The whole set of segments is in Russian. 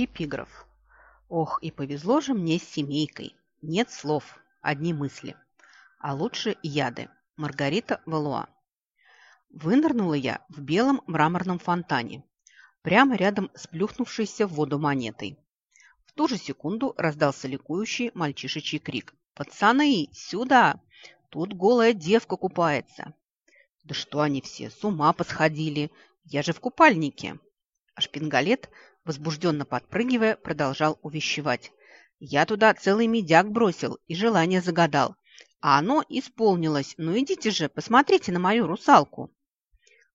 Эпиграф. Ох, и повезло же мне с семейкой. Нет слов, одни мысли. А лучше яды. Маргарита Валуа. Вынырнула я в белом мраморном фонтане, прямо рядом с плюхнувшейся в воду монетой. В ту же секунду раздался ликующий мальчишечий крик. «Пацаны, сюда! Тут голая девка купается!» «Да что они все, с ума посходили! Я же в купальнике!» А шпингалет, возбужденно подпрыгивая, продолжал увещевать. «Я туда целый медяк бросил и желание загадал. А оно исполнилось. Ну идите же, посмотрите на мою русалку!»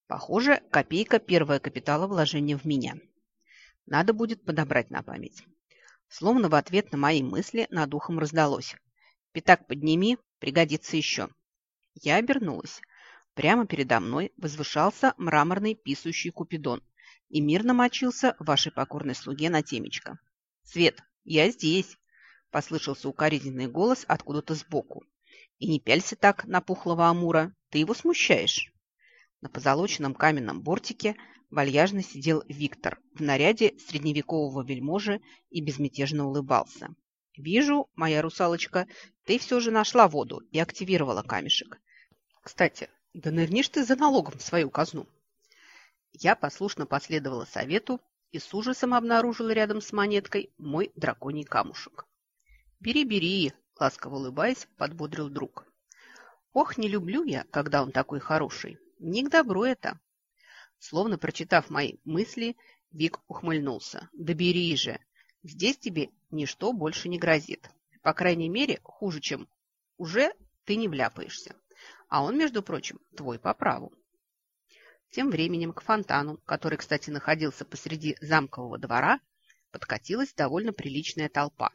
Похоже, копейка первое капитала вложения в меня. Надо будет подобрать на память. Словно в ответ на мои мысли над ухом раздалось. «Пятак подними, пригодится еще». Я обернулась. Прямо передо мной возвышался мраморный писающий купидон и мирно мочился вашей покорной слуге на темечко. «Свет, я здесь!» – послышался укоризненный голос откуда-то сбоку. «И не пялься так на пухлого амура, ты его смущаешь!» На позолоченном каменном бортике вальяжно сидел Виктор в наряде средневекового вельможи и безмятежно улыбался. «Вижу, моя русалочка, ты все же нашла воду и активировала камешек. Кстати, да нырнишь ты за налогом в свою казну». Я послушно последовала совету и с ужасом обнаружила рядом с монеткой мой драконий камушек. «Бери, бери!» – ласково улыбаясь, подбодрил друг. «Ох, не люблю я, когда он такой хороший. Не к добру это. Словно прочитав мои мысли, Вик ухмыльнулся. Да бери же. Здесь тебе ничто больше не грозит. По крайней мере, хуже, чем уже ты не вляпаешься. А он, между прочим, твой по праву. Тем временем к фонтану, который, кстати, находился посреди замкового двора, подкатилась довольно приличная толпа.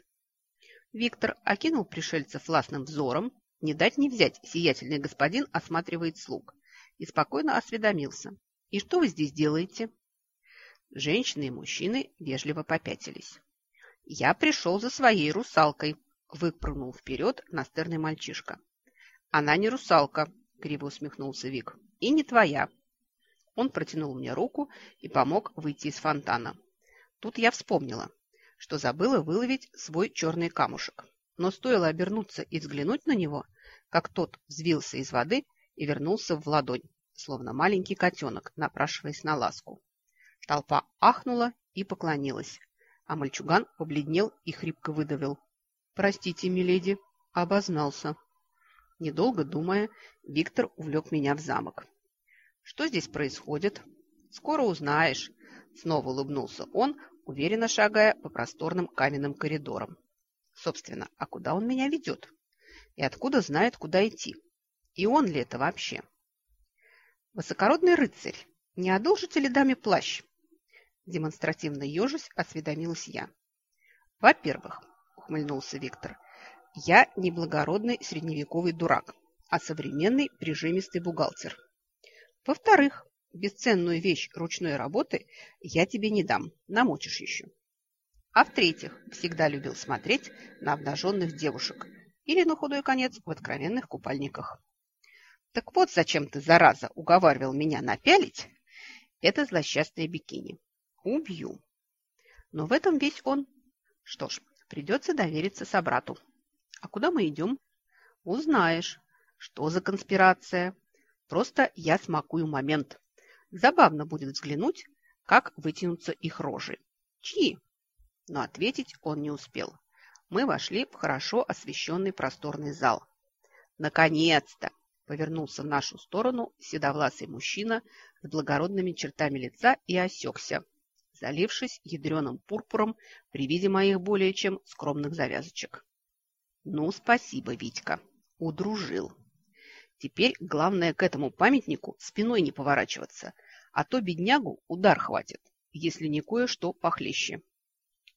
Виктор окинул пришельцев властным взором, не дать не взять, сиятельный господин осматривает слуг и спокойно осведомился. «И что вы здесь делаете?» Женщины и мужчины вежливо попятились. «Я пришел за своей русалкой», – выпрыгнул вперед настырный мальчишка. «Она не русалка», – криво усмехнулся Вик, – «и не твоя». Он протянул мне руку и помог выйти из фонтана. Тут я вспомнила, что забыла выловить свой черный камушек. Но стоило обернуться и взглянуть на него, как тот взвился из воды и вернулся в ладонь, словно маленький котенок, напрашиваясь на ласку. Толпа ахнула и поклонилась, а мальчуган побледнел и хрипко выдавил. «Простите, миледи, обознался». Недолго думая, Виктор увлек меня в замок. «Что здесь происходит?» «Скоро узнаешь», — снова улыбнулся он, уверенно шагая по просторным каменным коридорам. «Собственно, а куда он меня ведет? И откуда знает, куда идти?» И он ли это вообще? Высокородный рыцарь, не одолжите ли даме плащ? Демонстративно ежась осведомилась я. Во-первых, ухмыльнулся Виктор, я не благородный средневековый дурак, а современный прижимистый бухгалтер. Во-вторых, бесценную вещь ручной работы я тебе не дам, намочишь еще. А в-третьих, всегда любил смотреть на обнаженных девушек или, на худой конец, в откровенных купальниках. Так вот зачем ты, зараза, уговаривал меня напялить это злосчастное бикини. Убью. Но в этом весь он. Что ж, придется довериться собрату. А куда мы идем? Узнаешь. Что за конспирация? Просто я смакую момент. Забавно будет взглянуть, как вытянутся их рожи. Чьи? Но ответить он не успел. Мы вошли в хорошо освещенный просторный зал. Наконец-то! Повернулся в нашу сторону седовласый мужчина с благородными чертами лица и осекся, залившись ядреным пурпуром при виде моих более чем скромных завязочек. Ну, спасибо, Витька, удружил. Теперь главное к этому памятнику спиной не поворачиваться, а то беднягу удар хватит, если не кое-что похлеще.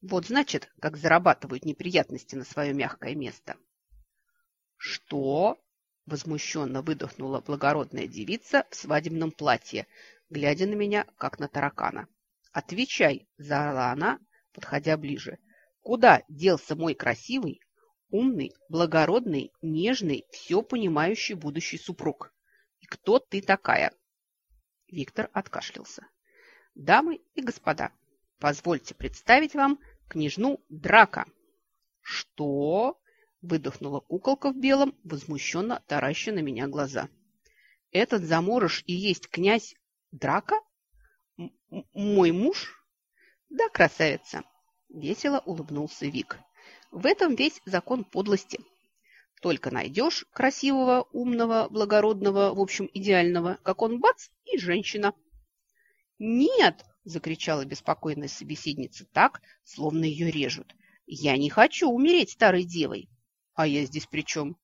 Вот значит, как зарабатывают неприятности на свое мягкое место. Что? Возмущенно выдохнула благородная девица в свадебном платье, глядя на меня, как на таракана. «Отвечай!» – заорала она, подходя ближе. «Куда делся мой красивый, умный, благородный, нежный, все понимающий будущий супруг? И кто ты такая?» Виктор откашлялся. «Дамы и господа, Позвольте представить вам княжну Драка. Что? Выдохнула куколка в белом, возмущенно тараща на меня глаза. Этот заморож и есть князь Драка? М мой муж? Да, красавица. Весело улыбнулся Вик. В этом весь закон подлости. Только найдешь красивого, умного, благородного, в общем, идеального, как он бац, и женщина. «Нет!» – закричала беспокойная собеседница так, словно ее режут. «Я не хочу умереть старой девой!» «А я здесь при чем?»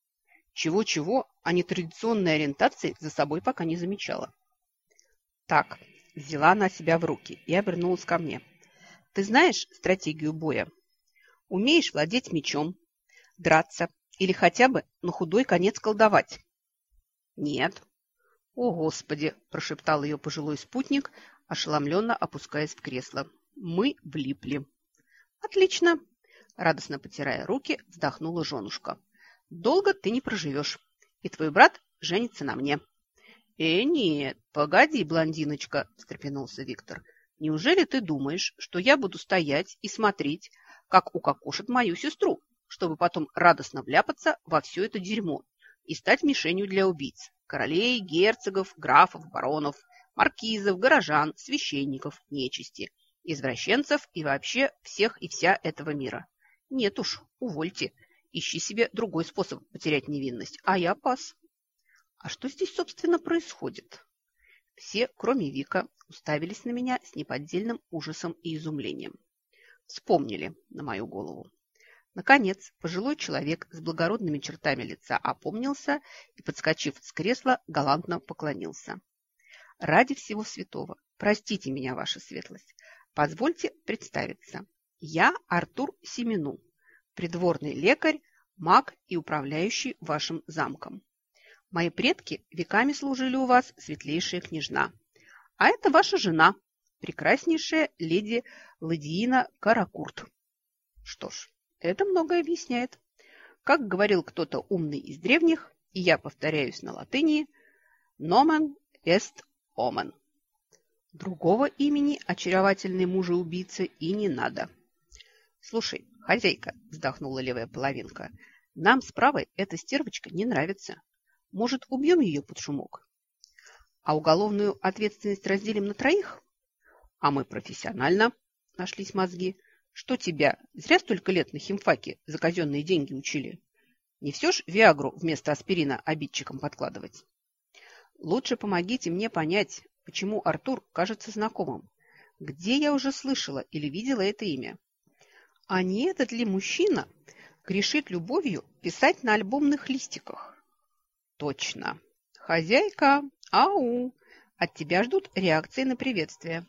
Чего-чего, а нетрадиционной ориентации за собой пока не замечала. Так, взяла она себя в руки и обернулась ко мне. Ты знаешь стратегию боя? Умеешь владеть мечом, драться или хотя бы на худой конец колдовать? Нет. О, Господи, прошептал ее пожилой спутник, ошеломленно опускаясь в кресло. Мы влипли. Отлично. Радостно потирая руки, вздохнула женушка. Долго ты не проживешь, и твой брат женится на мне. «Э, нет, погоди, блондиночка», – встрепенулся Виктор. «Неужели ты думаешь, что я буду стоять и смотреть, как укокошат мою сестру, чтобы потом радостно вляпаться во все это дерьмо и стать мишенью для убийц, королей, герцогов, графов, баронов, маркизов, горожан, священников, нечисти, извращенцев и вообще всех и вся этого мира? Нет уж, увольте, ищи себе другой способ потерять невинность, а я пас». А что здесь, собственно, происходит? Все, кроме Вика, уставились на меня с неподдельным ужасом и изумлением. Вспомнили на мою голову. Наконец, пожилой человек с благородными чертами лица опомнился и, подскочив с кресла, галантно поклонился. «Ради всего святого, простите меня, ваша светлость, позвольте представиться. Я Артур Семену, придворный лекарь, маг и управляющий вашим замком. Мои предки веками служили у вас, светлейшая княжна. А это ваша жена, прекраснейшая леди Ладиина Каракурт. Что ж, это многое объясняет. Как говорил кто-то умный из древних, и я повторяюсь на латыни, «Nomen est omen». Другого имени очаровательной мужа-убийцы и не надо. «Слушай, хозяйка», – вздохнула левая половинка, – «нам с правой эта стервочка не нравится. Может, убьем ее под шумок? А уголовную ответственность разделим на троих? А мы профессионально нашлись мозги. Что тебя, зря столько лет на химфаке за казенные деньги учили? Не все ж Виагру вместо аспирина обидчикам подкладывать? Лучше помогите мне понять, почему Артур кажется знакомым. Где я уже слышала или видела это имя? А не этот ли мужчина грешит любовью писать на альбомных листиках? Точно. Хозяйка, ау, от тебя ждут реакции на приветствие.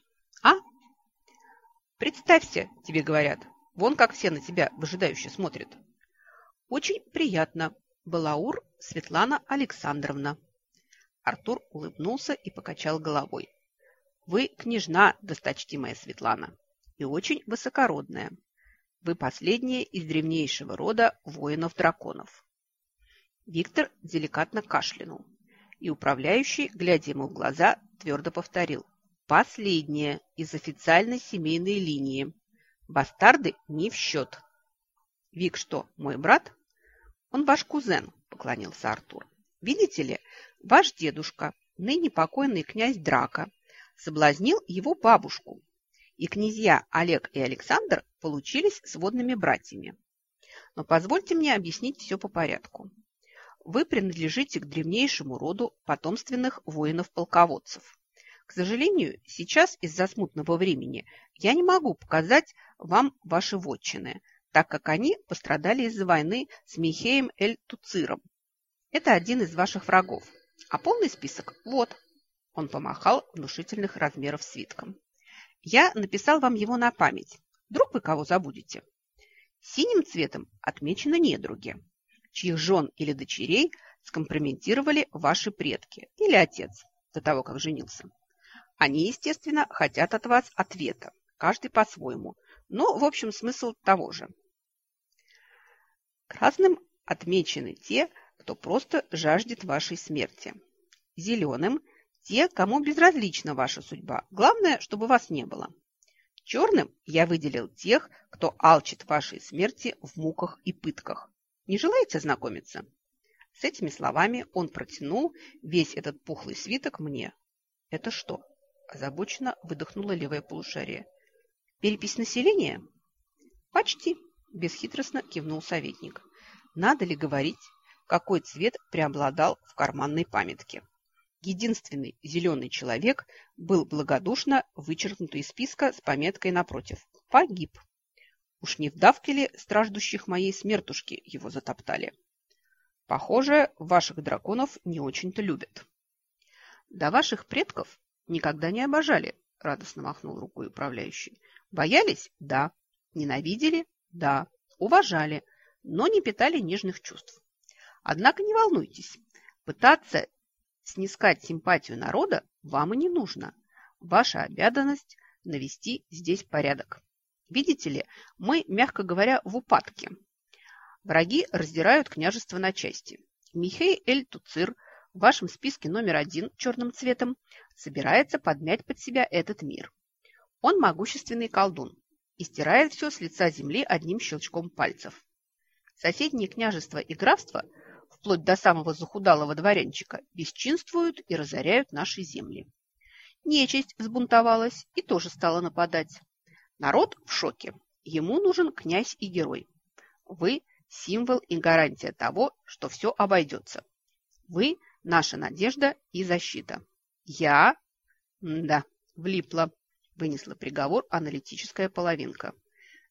Представься, тебе говорят. Вон как все на тебя выжидающе смотрят. Очень приятно. Балаур Светлана Александровна. Артур улыбнулся и покачал головой. Вы княжна, досточтимая Светлана, и очень высокородная. Вы последняя из древнейшего рода воинов-драконов. Виктор деликатно кашлянул, и управляющий, глядя ему в глаза, твердо повторил. Последнее из официальной семейной линии. Бастарды не в счет. Вик что, мой брат? Он ваш кузен, поклонился Артур. Видите ли, ваш дедушка, ныне покойный князь Драка, соблазнил его бабушку, и князья Олег и Александр получились сводными братьями. Но позвольте мне объяснить все по порядку вы принадлежите к древнейшему роду потомственных воинов-полководцев. К сожалению, сейчас из-за смутного времени я не могу показать вам ваши вотчины, так как они пострадали из-за войны с Михеем Эль-Туциром. Это один из ваших врагов. А полный список вот. Он помахал внушительных размеров свитком. Я написал вам его на память. Вдруг вы кого забудете? Синим цветом отмечены недруги чьих жен или дочерей скомпрометировали ваши предки или отец до того, как женился. Они, естественно, хотят от вас ответа, каждый по-своему, но, в общем, смысл того же. Красным отмечены те, кто просто жаждет вашей смерти. Зеленым – те, кому безразлична ваша судьба. Главное, чтобы вас не было. Черным я выделил тех, кто алчит вашей смерти в муках и пытках. Не желаете знакомиться? С этими словами он протянул весь этот пухлый свиток мне. Это что? Озабоченно выдохнула левое полушарие. Перепись населения? Почти, бесхитростно кивнул советник. Надо ли говорить, какой цвет преобладал в карманной памятке? Единственный зеленый человек был благодушно вычеркнут из списка с пометкой напротив «Погиб». Уж не в давке ли страждущих моей смертушки его затоптали? Похоже, ваших драконов не очень-то любят. До ваших предков никогда не обожали, радостно махнул рукой управляющий. Боялись? Да. Ненавидели? Да. Уважали, но не питали нежных чувств. Однако не волнуйтесь, пытаться снискать симпатию народа вам и не нужно. Ваша обязанность – навести здесь порядок. Видите ли, мы, мягко говоря, в упадке. Враги раздирают княжество на части. Михей Эль Туцир в вашем списке номер один черным цветом собирается подмять под себя этот мир. Он могущественный колдун и стирает все с лица земли одним щелчком пальцев. Соседние княжества и графства, вплоть до самого захудалого дворянчика, бесчинствуют и разоряют наши земли. Нечисть взбунтовалась и тоже стала нападать. Народ в шоке. Ему нужен князь и герой. Вы символ и гарантия того, что все обойдется. Вы – наша надежда и защита. Я? Да, влипла, вынесла приговор аналитическая половинка.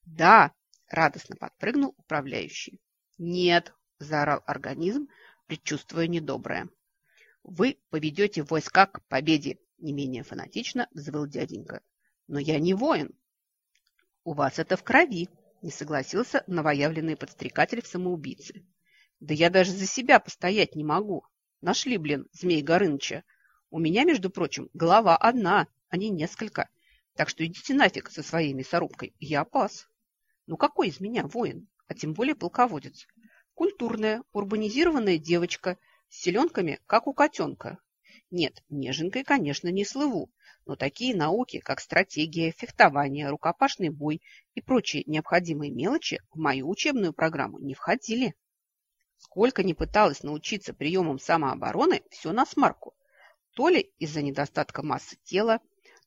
Да, радостно подпрыгнул управляющий. Нет, заорал организм, предчувствуя недоброе. Вы поведете войска к победе, не менее фанатично взвыл дяденька. Но я не воин. У вас это в крови, не согласился новоявленный подстрекатель в самоубийце. Да я даже за себя постоять не могу. Нашли, блин, змей Горыныча. У меня, между прочим, голова одна, а не несколько. Так что идите нафиг со своей мясорубкой. Я пас. Ну какой из меня воин, а тем более полководец? Культурная, урбанизированная девочка с селенками, как у котенка. Нет, неженкой, конечно, не слыву, но такие науки, как стратегия, фехтование, рукопашный бой и прочие необходимые мелочи в мою учебную программу не входили. Сколько ни пыталась научиться приемам самообороны, все на смарку. То ли из-за недостатка массы тела,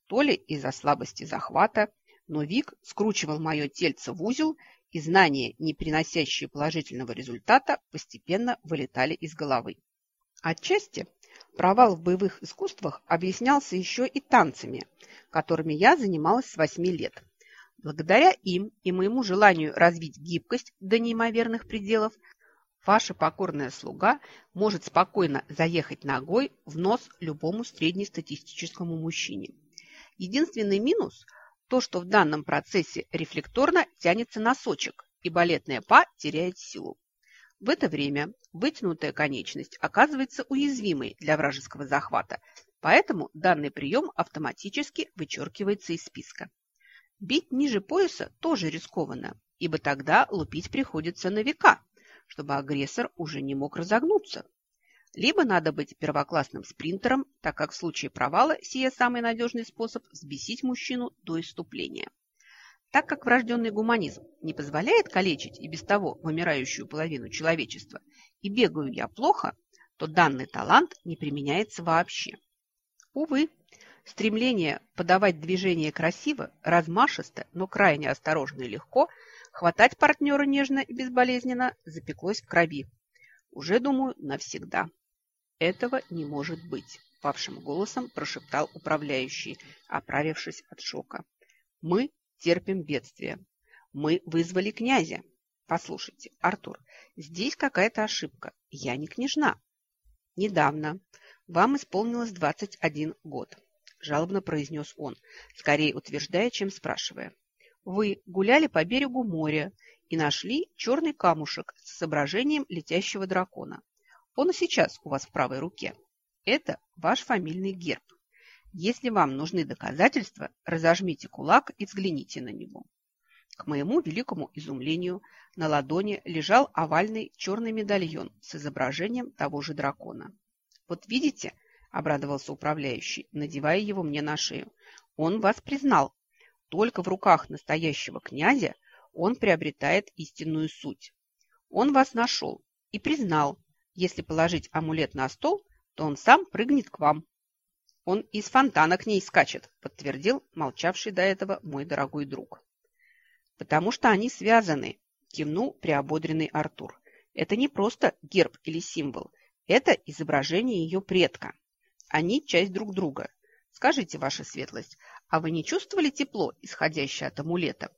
то ли из-за слабости захвата, но Вик скручивал мое тельце в узел, и знания, не приносящие положительного результата, постепенно вылетали из головы. Отчасти Провал в боевых искусствах объяснялся еще и танцами, которыми я занималась с 8 лет. Благодаря им и моему желанию развить гибкость до неимоверных пределов, ваша покорная слуга может спокойно заехать ногой в нос любому среднестатистическому мужчине. Единственный минус – то, что в данном процессе рефлекторно тянется носочек, и балетная па теряет силу. В это время вытянутая конечность оказывается уязвимой для вражеского захвата, поэтому данный прием автоматически вычеркивается из списка. Бить ниже пояса тоже рискованно, ибо тогда лупить приходится на века, чтобы агрессор уже не мог разогнуться. Либо надо быть первоклассным спринтером, так как в случае провала сия самый надежный способ взбесить мужчину до иступления. Так как врожденный гуманизм не позволяет калечить и без того вымирающую половину человечества, и бегаю я плохо, то данный талант не применяется вообще. Увы, стремление подавать движение красиво, размашисто, но крайне осторожно и легко, хватать партнера нежно и безболезненно запеклось в крови. Уже, думаю, навсегда. Этого не может быть, павшим голосом прошептал управляющий, оправившись от шока. Мы терпим бедствие. Мы вызвали князя. Послушайте, Артур, здесь какая-то ошибка. Я не княжна. Недавно вам исполнилось 21 год, жалобно произнес он, скорее утверждая, чем спрашивая. Вы гуляли по берегу моря и нашли черный камушек с изображением летящего дракона. Он и сейчас у вас в правой руке. Это ваш фамильный герб. Если вам нужны доказательства, разожмите кулак и взгляните на него. К моему великому изумлению на ладони лежал овальный черный медальон с изображением того же дракона. «Вот видите», – обрадовался управляющий, надевая его мне на шею, – «он вас признал. Только в руках настоящего князя он приобретает истинную суть. Он вас нашел и признал, если положить амулет на стол, то он сам прыгнет к вам. Он из фонтана к ней скачет, подтвердил молчавший до этого мой дорогой друг. Потому что они связаны, кивнул приободренный Артур. Это не просто герб или символ, это изображение ее предка. Они часть друг друга. Скажите, ваша светлость, а вы не чувствовали тепло, исходящее от амулета?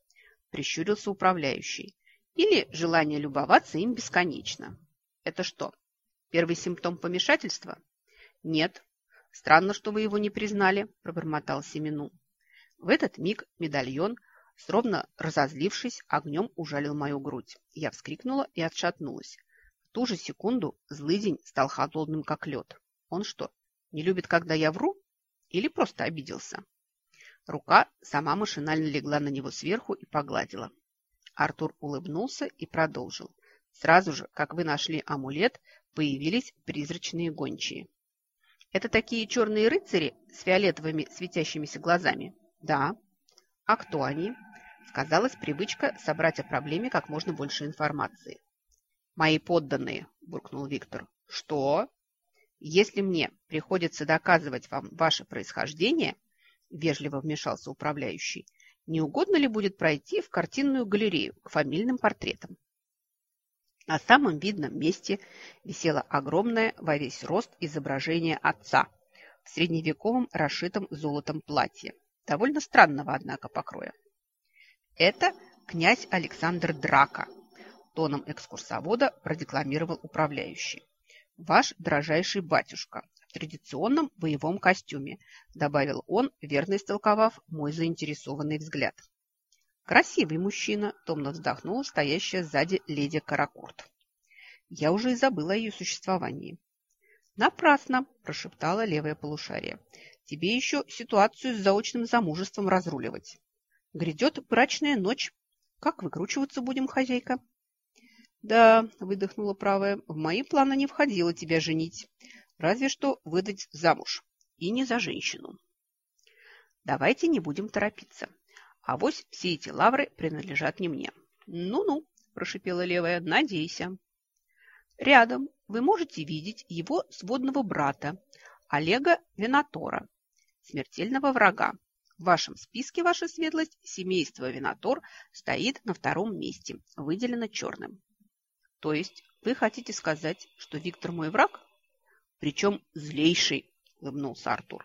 Прищурился управляющий. Или желание любоваться им бесконечно. Это что, первый симптом помешательства? Нет. Странно, что вы его не признали, пробормотал Семену. В этот миг медальон, ровно разозлившись, огнем ужалил мою грудь. Я вскрикнула и отшатнулась. В ту же секунду злыдень стал холодным, как лед. Он что, не любит, когда я вру? Или просто обиделся? Рука сама машинально легла на него сверху и погладила. Артур улыбнулся и продолжил. Сразу же, как вы нашли амулет, появились призрачные гончие. Это такие черные рыцари с фиолетовыми светящимися глазами? Да. А кто они? Сказалась привычка собрать о проблеме как можно больше информации. Мои подданные, буркнул Виктор. Что? Если мне приходится доказывать вам ваше происхождение, вежливо вмешался управляющий, не угодно ли будет пройти в картинную галерею к фамильным портретам? На самом видном месте висело огромное во весь рост изображение отца в средневековом расшитом золотом платье, довольно странного, однако, покроя. Это князь Александр Драка, тоном экскурсовода продекламировал управляющий. Ваш дрожайший батюшка, традиционном боевом костюме», добавил он, верно истолковав мой заинтересованный взгляд. «Красивый мужчина», – томно вздохнула стоящая сзади леди Каракурт. Я уже и забыла о ее существовании. «Напрасно», – прошептала левое полушарие. «Тебе еще ситуацию с заочным замужеством разруливать. Грядет брачная ночь. Как выкручиваться будем, хозяйка?» «Да», – выдохнула правая, – «в мои планы не входило тебя женить. Разве что выдать замуж. И не за женщину. Давайте не будем торопиться. А вось все эти лавры принадлежат не мне. Ну-ну, прошипела левая, надейся. Рядом вы можете видеть его сводного брата, Олега Винатора, смертельного врага. В вашем списке, ваша светлость, семейство Винатор стоит на втором месте, выделено черным. То есть вы хотите сказать, что Виктор мой враг? Причем злейший, улыбнулся Артур.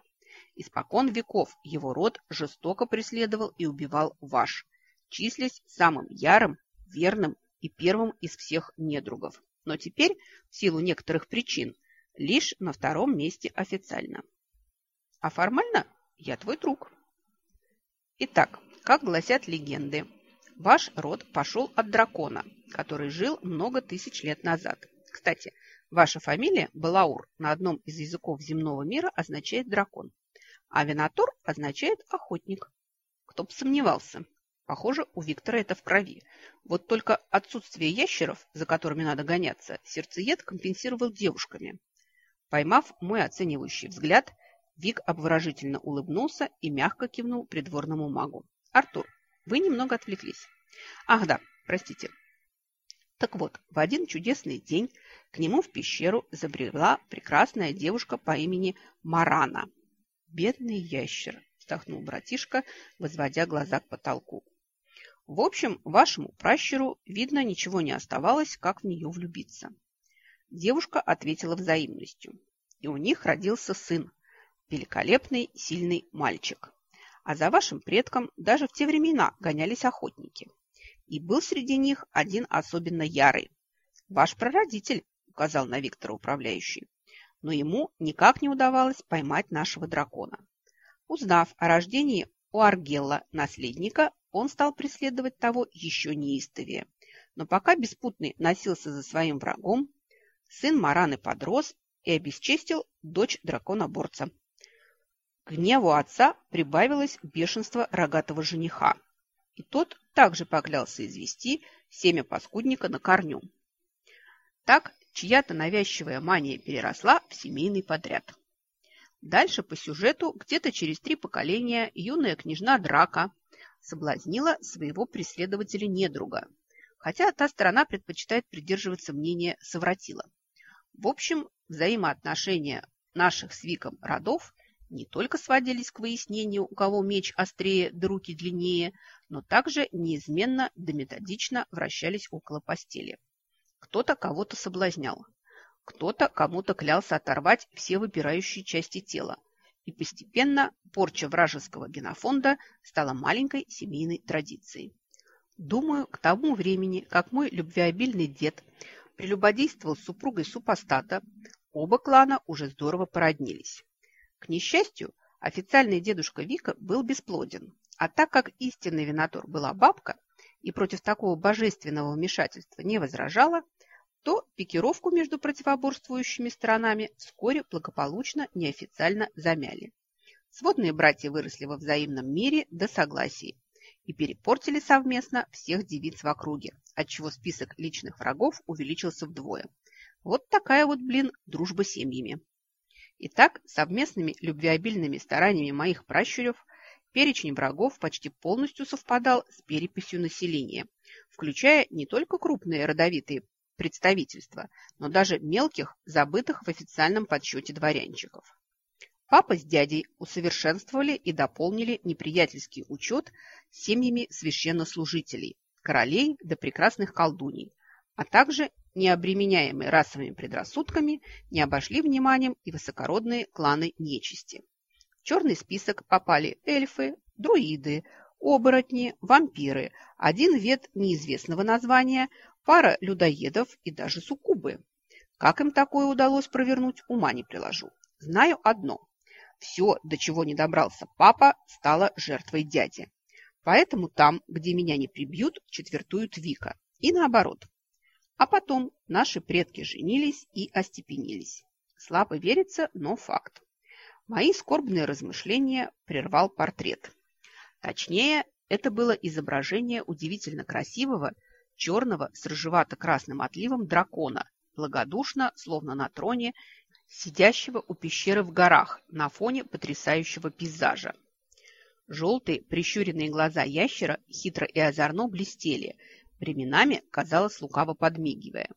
Испокон веков его род жестоко преследовал и убивал ваш, числясь самым ярым, верным и первым из всех недругов. Но теперь, в силу некоторых причин, лишь на втором месте официально. А формально я твой друг. Итак, как гласят легенды, ваш род пошел от дракона, который жил много тысяч лет назад. Кстати, Ваша фамилия Балаур на одном из языков земного мира означает дракон, а Винатор означает охотник. Кто бы сомневался. Похоже, у Виктора это в крови. Вот только отсутствие ящеров, за которыми надо гоняться, сердцеед компенсировал девушками. Поймав мой оценивающий взгляд, Вик обворожительно улыбнулся и мягко кивнул придворному магу. «Артур, вы немного отвлеклись». «Ах да, простите, так вот, в один чудесный день к нему в пещеру забрела прекрасная девушка по имени Марана. «Бедный ящер», – вздохнул братишка, возводя глаза к потолку. В общем, вашему пращуру, видно, ничего не оставалось, как в нее влюбиться. Девушка ответила взаимностью, и у них родился сын, великолепный, сильный мальчик. А за вашим предком даже в те времена гонялись охотники. И был среди них один особенно ярый. «Ваш прародитель», – указал на Виктора управляющий. Но ему никак не удавалось поймать нашего дракона. Узнав о рождении у Аргелла наследника, он стал преследовать того еще неистовее. Но пока беспутный носился за своим врагом, сын Мараны подрос и обесчестил дочь драконоборца. К гневу отца прибавилось бешенство рогатого жениха и тот также поклялся извести семя паскудника на корню. Так чья-то навязчивая мания переросла в семейный подряд. Дальше по сюжету, где-то через три поколения, юная княжна Драка соблазнила своего преследователя-недруга, хотя та сторона предпочитает придерживаться мнения совратила. В общем, взаимоотношения наших с Виком родов не только сводились к выяснению, у кого меч острее да руки длиннее, но также неизменно да методично вращались около постели. Кто-то кого-то соблазнял, кто-то кому-то клялся оторвать все выпирающие части тела, и постепенно порча вражеского генофонда стала маленькой семейной традицией. Думаю, к тому времени, как мой любвеобильный дед прелюбодействовал с супругой супостата, оба клана уже здорово породнились. К несчастью, официальный дедушка Вика был бесплоден, а так как истинный винотор была бабка и против такого божественного вмешательства не возражала, то пикировку между противоборствующими сторонами вскоре благополучно неофициально замяли. Сводные братья выросли во взаимном мире до согласия и перепортили совместно всех девиц в округе, отчего список личных врагов увеличился вдвое. Вот такая вот, блин, дружба семьями. Итак, совместными любвеобильными стараниями моих пращурев перечень врагов почти полностью совпадал с переписью населения, включая не только крупные родовитые представительства, но даже мелких, забытых в официальном подсчете дворянчиков. Папа с дядей усовершенствовали и дополнили неприятельский учет семьями священнослужителей, королей до прекрасных колдуней, а также необременяемые расовыми предрассудками, не обошли вниманием и высокородные кланы нечисти. В черный список попали эльфы, друиды, оборотни, вампиры, один вид неизвестного названия, пара людоедов и даже суккубы. Как им такое удалось провернуть, ума не приложу. Знаю одно. Все, до чего не добрался папа, стало жертвой дяди. Поэтому там, где меня не прибьют, четвертуют Вика. И наоборот. А потом наши предки женились и остепенились. Слабо верится, но факт. Мои скорбные размышления прервал портрет. Точнее, это было изображение удивительно красивого, черного с рыжевато-красным отливом дракона, благодушно, словно на троне, сидящего у пещеры в горах на фоне потрясающего пейзажа. Желтые прищуренные глаза ящера хитро и озорно блестели – временами, казалось, лукаво подмигивая.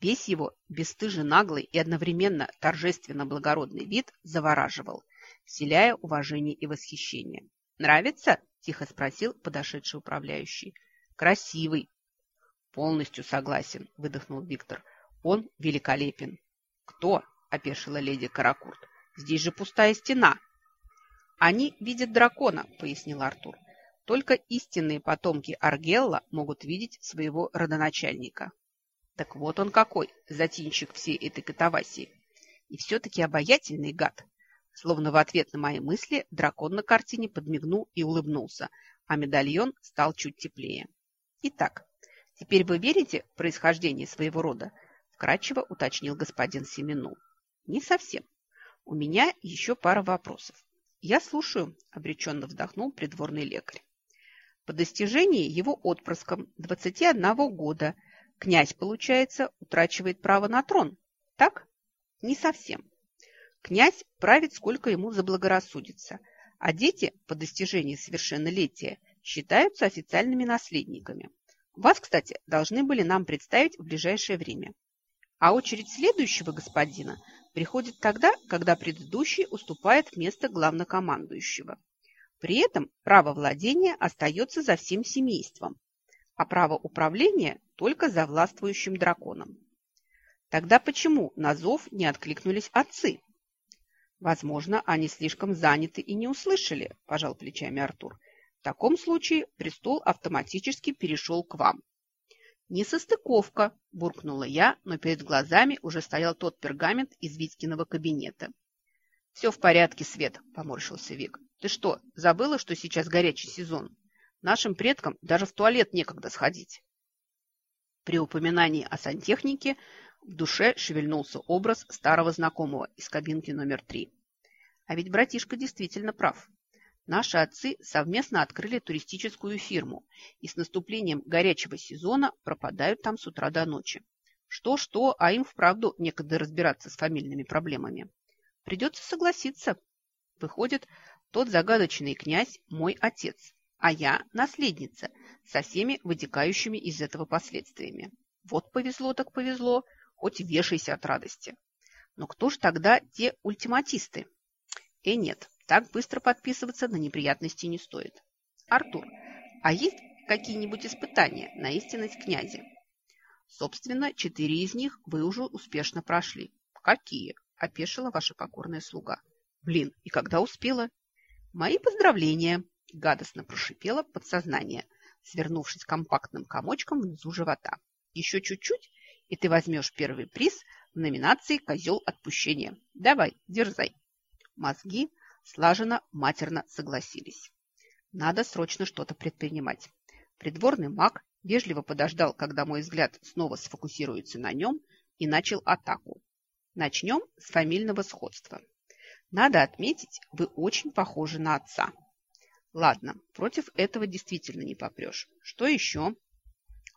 Весь его бесстыже наглый и одновременно торжественно благородный вид завораживал, вселяя уважение и восхищение. «Нравится?» – тихо спросил подошедший управляющий. «Красивый». «Полностью согласен», – выдохнул Виктор. «Он великолепен». «Кто?» – опешила леди Каракурт. «Здесь же пустая стена». «Они видят дракона», – пояснил Артур. Только истинные потомки Аргелла могут видеть своего родоначальника. Так вот он какой, затинщик всей этой катавасии. И все-таки обаятельный гад. Словно в ответ на мои мысли дракон на картине подмигнул и улыбнулся, а медальон стал чуть теплее. Итак, теперь вы верите в происхождение своего рода? Вкратчиво уточнил господин Семену. Не совсем. У меня еще пара вопросов. Я слушаю, обреченно вздохнул придворный лекарь. По достижении его отпрыском 21 года князь, получается, утрачивает право на трон. Так? Не совсем. Князь правит, сколько ему заблагорассудится, а дети по достижении совершеннолетия считаются официальными наследниками. Вас, кстати, должны были нам представить в ближайшее время. А очередь следующего господина приходит тогда, когда предыдущий уступает место главнокомандующего. При этом право владения остается за всем семейством, а право управления только за властвующим драконом. Тогда почему на зов не откликнулись отцы? Возможно, они слишком заняты и не услышали, пожал плечами Артур. В таком случае престол автоматически перешел к вам. «Несостыковка», – буркнула я, но перед глазами уже стоял тот пергамент из Витькиного кабинета. «Все в порядке, Свет», – поморщился Вик. Ты что, забыла, что сейчас горячий сезон? Нашим предкам даже в туалет некогда сходить. При упоминании о сантехнике в душе шевельнулся образ старого знакомого из кабинки номер три. А ведь братишка действительно прав. Наши отцы совместно открыли туристическую фирму и с наступлением горячего сезона пропадают там с утра до ночи. Что-что, а им вправду некогда разбираться с фамильными проблемами. Придется согласиться. Выходит, тот загадочный князь – мой отец, а я наследница со всеми вытекающими из этого последствиями. Вот повезло так повезло, хоть вешайся от радости. Но кто ж тогда те ультиматисты? Э, нет, так быстро подписываться на неприятности не стоит. Артур, а есть какие-нибудь испытания на истинность князя? Собственно, четыре из них вы уже успешно прошли. Какие? Опешила ваша покорная слуга. Блин, и когда успела? Мои поздравления, гадостно прошипело подсознание, свернувшись компактным комочком внизу живота. Еще чуть-чуть, и ты возьмешь первый приз в номинации «Козел отпущения». Давай, дерзай. Мозги слаженно матерно согласились. Надо срочно что-то предпринимать. Придворный маг вежливо подождал, когда мой взгляд снова сфокусируется на нем, и начал атаку. Начнем с фамильного сходства. Надо отметить, вы очень похожи на отца. Ладно, против этого действительно не попрешь. Что еще?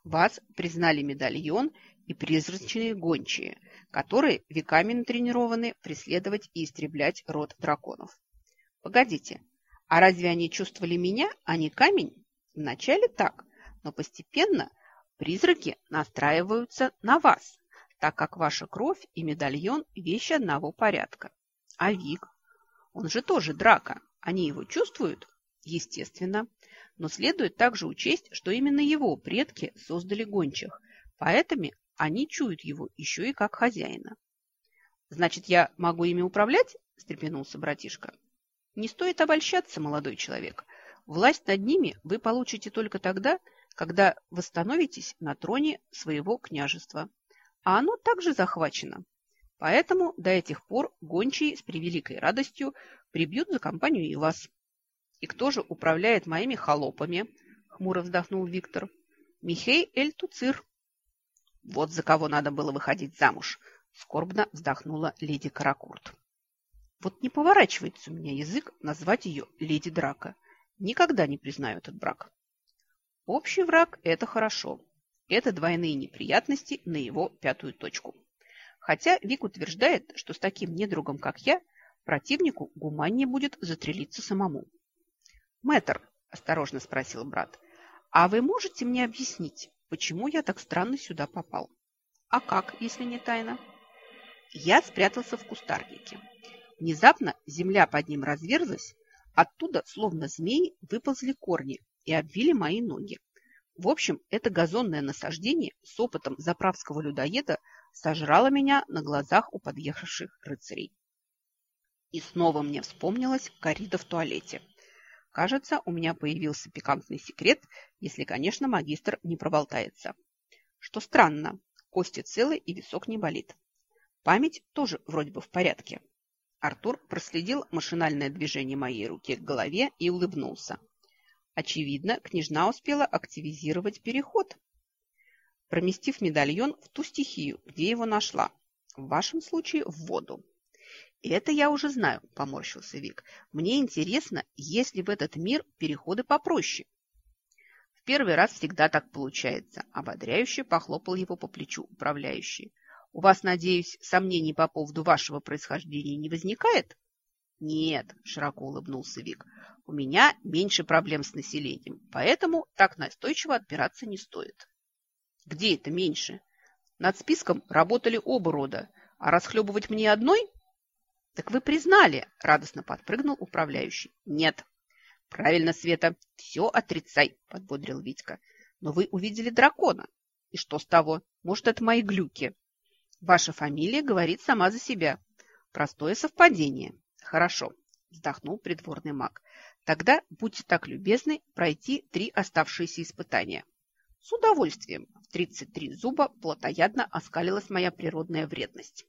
Вас признали медальон и призрачные гончие, которые веками натренированы преследовать и истреблять род драконов. Погодите, а разве они чувствовали меня, а не камень? Вначале так, но постепенно призраки настраиваются на вас, так как ваша кровь и медальон – вещи одного порядка. А Вик? Он же тоже драка. Они его чувствуют? Естественно. Но следует также учесть, что именно его предки создали гончих, поэтому они чуют его еще и как хозяина. «Значит, я могу ими управлять?» – встрепенулся братишка. «Не стоит обольщаться, молодой человек. Власть над ними вы получите только тогда, когда восстановитесь на троне своего княжества. А оно также захвачено. Поэтому до этих пор гончие с превеликой радостью прибьют за компанию и вас. «И кто же управляет моими холопами?» – хмуро вздохнул Виктор. «Михей Эль Туцир». «Вот за кого надо было выходить замуж», – скорбно вздохнула леди Каракурт. «Вот не поворачивается у меня язык назвать ее леди Драка. Никогда не признаю этот брак». «Общий враг – это хорошо. Это двойные неприятности на его пятую точку». Хотя Вик утверждает, что с таким недругом, как я, противнику гуманнее будет затрелиться самому. «Мэтр», – осторожно спросил брат, – «а вы можете мне объяснить, почему я так странно сюда попал?» «А как, если не тайна?» Я спрятался в кустарнике. Внезапно земля под ним разверзлась, оттуда, словно змеи, выползли корни и обвили мои ноги. В общем, это газонное насаждение с опытом заправского людоеда сожрало меня на глазах у подъехавших рыцарей. И снова мне вспомнилась коррида в туалете – Кажется, у меня появился пикантный секрет, если, конечно, магистр не проболтается. Что странно, кости целы и висок не болит. Память тоже вроде бы в порядке. Артур проследил машинальное движение моей руки к голове и улыбнулся. Очевидно, княжна успела активизировать переход, проместив медальон в ту стихию, где его нашла. В вашем случае в воду. «Это я уже знаю», – поморщился Вик. «Мне интересно, есть ли в этот мир переходы попроще?» «В первый раз всегда так получается», – ободряюще похлопал его по плечу управляющий. «У вас, надеюсь, сомнений по поводу вашего происхождения не возникает?» «Нет», – широко улыбнулся Вик, – «у меня меньше проблем с населением, поэтому так настойчиво отпираться не стоит». «Где это меньше?» «Над списком работали оба рода, а расхлебывать мне одной «Так вы признали!» – радостно подпрыгнул управляющий. «Нет». «Правильно, Света, все отрицай», – подбодрил Витька. «Но вы увидели дракона. И что с того? Может, это мои глюки?» «Ваша фамилия говорит сама за себя. Простое совпадение». «Хорошо», – вздохнул придворный маг. «Тогда будьте так любезны пройти три оставшиеся испытания». «С удовольствием!» – в тридцать три зуба плотоядно оскалилась моя природная вредность.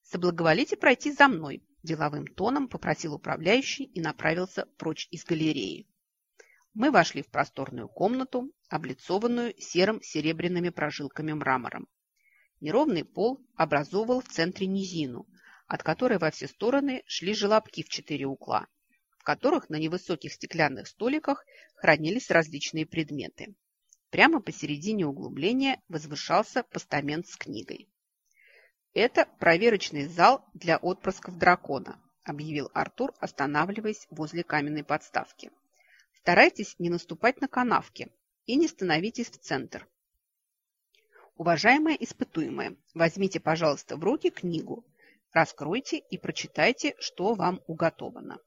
«Соблаговолите пройти за мной», – деловым тоном попросил управляющий и направился прочь из галереи. Мы вошли в просторную комнату, облицованную серым серебряными прожилками мрамором. Неровный пол образовывал в центре низину, от которой во все стороны шли желобки в четыре угла, в которых на невысоких стеклянных столиках хранились различные предметы. Прямо посередине углубления возвышался постамент с книгой. «Это проверочный зал для отпрысков дракона», объявил Артур, останавливаясь возле каменной подставки. Старайтесь не наступать на канавки и не становитесь в центр. Уважаемые испытуемые, возьмите, пожалуйста, в руки книгу, раскройте и прочитайте, что вам уготовано.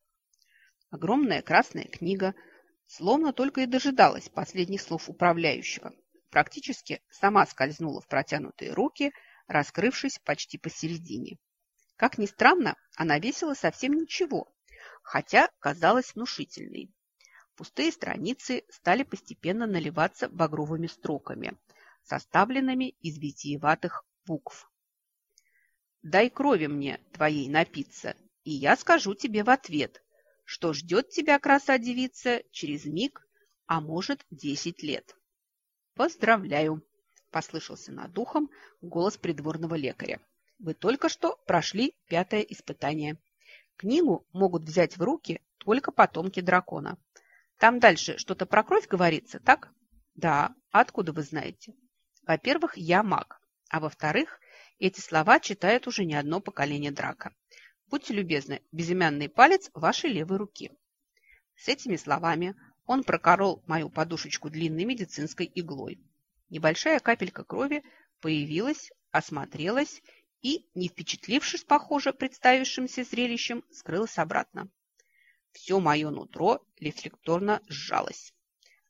Огромная красная книга словно только и дожидалась последних слов управляющего. Практически сама скользнула в протянутые руки, раскрывшись почти посередине. Как ни странно, она весила совсем ничего, хотя казалась внушительной. Пустые страницы стали постепенно наливаться багровыми строками, составленными из витиеватых букв. «Дай крови мне твоей напиться, и я скажу тебе в ответ, что ждет тебя краса-девица через миг, а может, десять лет». «Поздравляю!» – послышался над духом голос придворного лекаря. «Вы только что прошли пятое испытание. Книгу могут взять в руки только потомки дракона. Там дальше что-то про кровь говорится, так? Да. Откуда вы знаете? Во-первых, я маг. А во-вторых, эти слова читает уже не одно поколение драка. Будьте любезны, безымянный палец вашей левой руки. С этими словами он прокорол мою подушечку длинной медицинской иглой. Небольшая капелька крови появилась, осмотрелась и, не впечатлившись, похоже, представившимся зрелищем, скрылась обратно. Все мое нутро рефлекторно сжалось.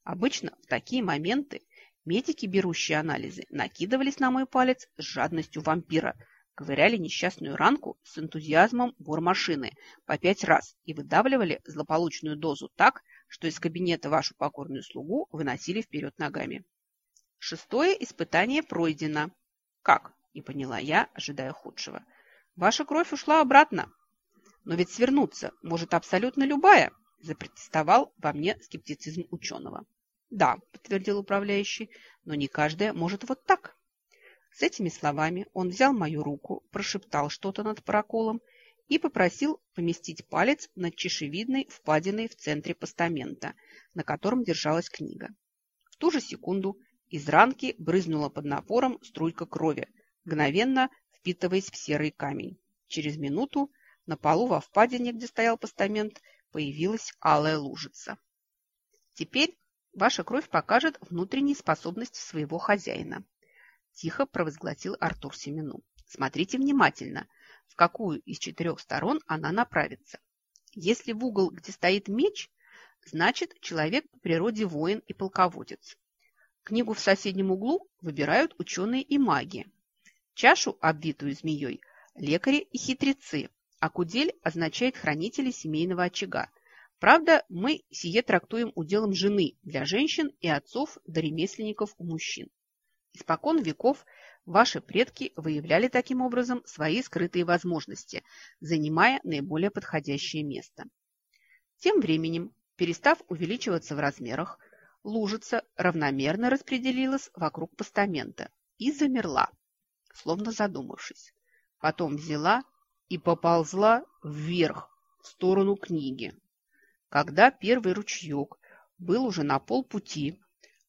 Обычно в такие моменты медики, берущие анализы, накидывались на мой палец с жадностью вампира, ковыряли несчастную ранку с энтузиазмом машины по пять раз и выдавливали злополучную дозу так, что из кабинета вашу покорную слугу выносили вперед ногами. Шестое испытание пройдено. Как? Не поняла я, ожидая худшего. Ваша кровь ушла обратно. Но ведь свернуться может абсолютно любая, запротестовал во мне скептицизм ученого. Да, подтвердил управляющий, но не каждая может вот так. С этими словами он взял мою руку, прошептал что-то над проколом и попросил поместить палец над чешевидной впадиной в центре постамента, на котором держалась книга. В ту же секунду из ранки брызнула под напором струйка крови, мгновенно впитываясь в серый камень. Через минуту на полу во впадине, где стоял постамент, появилась алая лужица. Теперь ваша кровь покажет внутренние способности своего хозяина. Тихо провозгласил Артур Семену. Смотрите внимательно, в какую из четырех сторон она направится. Если в угол, где стоит меч, значит человек по природе воин и полководец. Книгу в соседнем углу выбирают ученые и маги. Чашу, обвитую змеей, лекари и хитрецы, а кудель означает хранители семейного очага. Правда, мы сие трактуем уделом жены для женщин и отцов до ремесленников у мужчин. Испокон веков ваши предки выявляли таким образом свои скрытые возможности, занимая наиболее подходящее место. Тем временем, перестав увеличиваться в размерах, лужица равномерно распределилась вокруг постамента и замерла, словно задумавшись. Потом взяла и поползла вверх, в сторону книги. Когда первый ручеек был уже на полпути,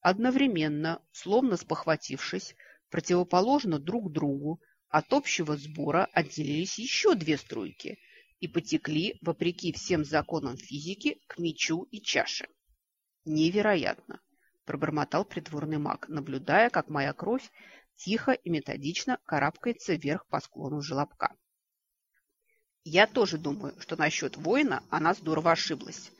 одновременно, словно спохватившись, противоположно друг другу, от общего сбора отделились еще две струйки и потекли, вопреки всем законам физики, к мечу и чаше. Невероятно! пробормотал придворный маг, наблюдая, как моя кровь тихо и методично карабкается вверх по склону желобка. Я тоже думаю, что насчет воина она здорово ошиблась.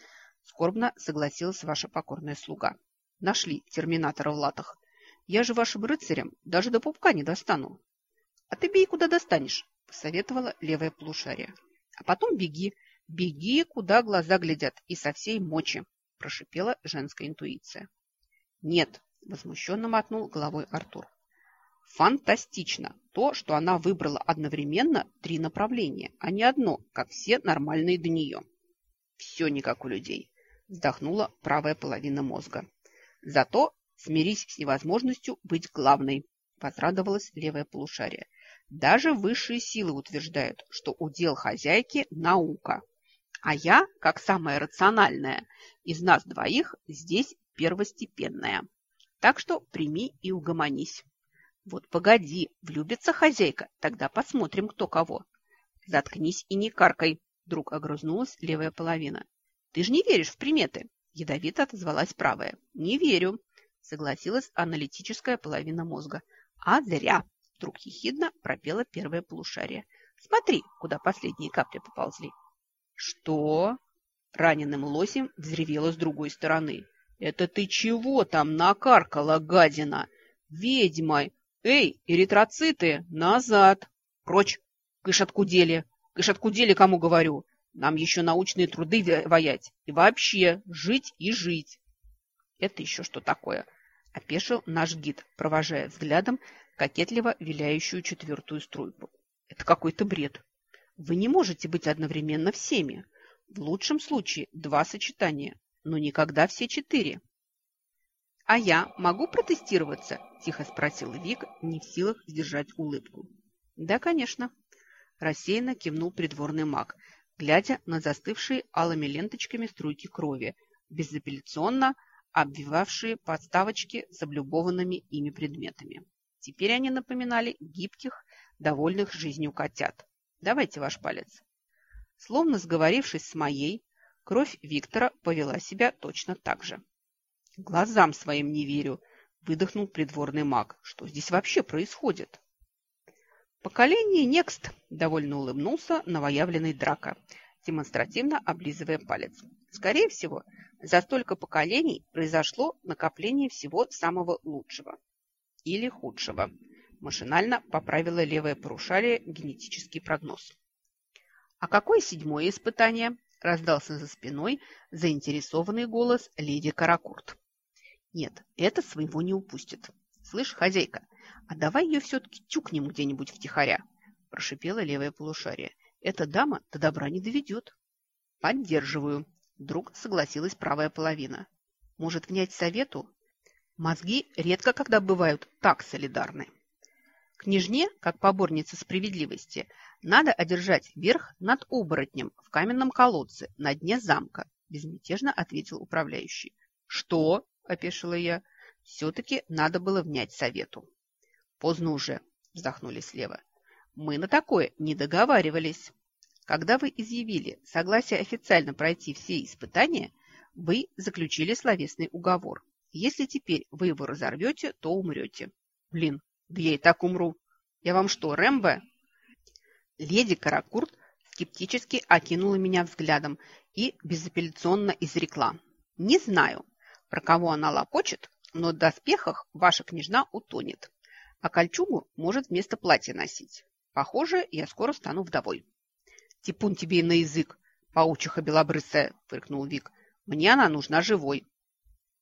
Скорбно согласилась ваша покорная слуга. Нашли терминатора в латах. Я же вашим рыцарям даже до пупка не достану. А ты бей, куда достанешь, посоветовала левая полушария. А потом беги, беги, куда глаза глядят, и со всей мочи, прошипела женская интуиция. Нет, возмущенно мотнул головой Артур. Фантастично то, что она выбрала одновременно три направления, а не одно, как все нормальные до нее. Все не как у людей, вздохнула правая половина мозга. Зато смирись с невозможностью быть главной, возрадовалась левая полушарие. Даже высшие силы утверждают, что удел хозяйки – наука. А я, как самая рациональная из нас двоих, здесь первостепенная. Так что прими и угомонись. Вот погоди, влюбится хозяйка, тогда посмотрим, кто кого. Заткнись и не каркай, вдруг огрызнулась левая половина. Ты же не веришь в приметы. Ядовито отозвалась правая. «Не верю», – согласилась аналитическая половина мозга. «А зря!» – вдруг ехидно пропела первое полушарие. «Смотри, куда последние капли поползли». «Что?» – раненым лосем взревело с другой стороны. «Это ты чего там накаркала, гадина? Ведьма! Эй, эритроциты, назад! Прочь! Кыш откудели! Кыш откудели, кому говорю! Нам еще научные труды воять. И вообще жить и жить!» «Это еще что такое?» – опешил наш гид, провожая взглядом кокетливо виляющую четвертую струйку. «Это какой-то бред. Вы не можете быть одновременно всеми. В лучшем случае два сочетания, но никогда все четыре. «А я могу протестироваться?» – тихо спросил Вик, не в силах сдержать улыбку. «Да, конечно», – рассеянно кивнул придворный маг, глядя на застывшие алыми ленточками струйки крови, безапелляционно обвивавшие подставочки с облюбованными ими предметами. Теперь они напоминали гибких, довольных жизнью котят. «Давайте ваш палец». Словно сговорившись с моей, кровь Виктора повела себя точно так же. «Глазам своим не верю», – выдохнул придворный маг. «Что здесь вообще происходит?» «Поколение Некст», – довольно улыбнулся новоявленный драка, демонстративно облизывая палец. «Скорее всего, за столько поколений произошло накопление всего самого лучшего. Или худшего. Машинально поправила левое порушарие генетический прогноз. «А какое седьмое испытание?» – раздался за спиной заинтересованный голос леди Каракурт. «Нет, это своего не упустит. Слышь, хозяйка, а давай ее все-таки тюкнем где-нибудь втихаря», – прошипела левое полушарие. «Эта дама до добра не доведет». «Поддерживаю», – вдруг согласилась правая половина. «Может, внять совету?» Мозги редко когда бывают так солидарны. Княжне, как поборнице справедливости, надо одержать верх над оборотнем в каменном колодце на дне замка, безмятежно ответил управляющий. Что? – опешила я. Все-таки надо было внять совету. Поздно уже, вздохнули слева. Мы на такое не договаривались. Когда вы изъявили согласие официально пройти все испытания, вы заключили словесный уговор. Если теперь вы его разорвете, то умрете. Блин, да я и так умру. Я вам что, Рэмбо? Леди Каракурт скептически окинула меня взглядом и безапелляционно изрекла. Не знаю, про кого она лопочет, но в доспехах ваша княжна утонет, а кольчугу может вместо платья носить. Похоже, я скоро стану вдовой. Типун тебе и на язык, паучиха белобрысая, фыркнул Вик. Мне она нужна живой.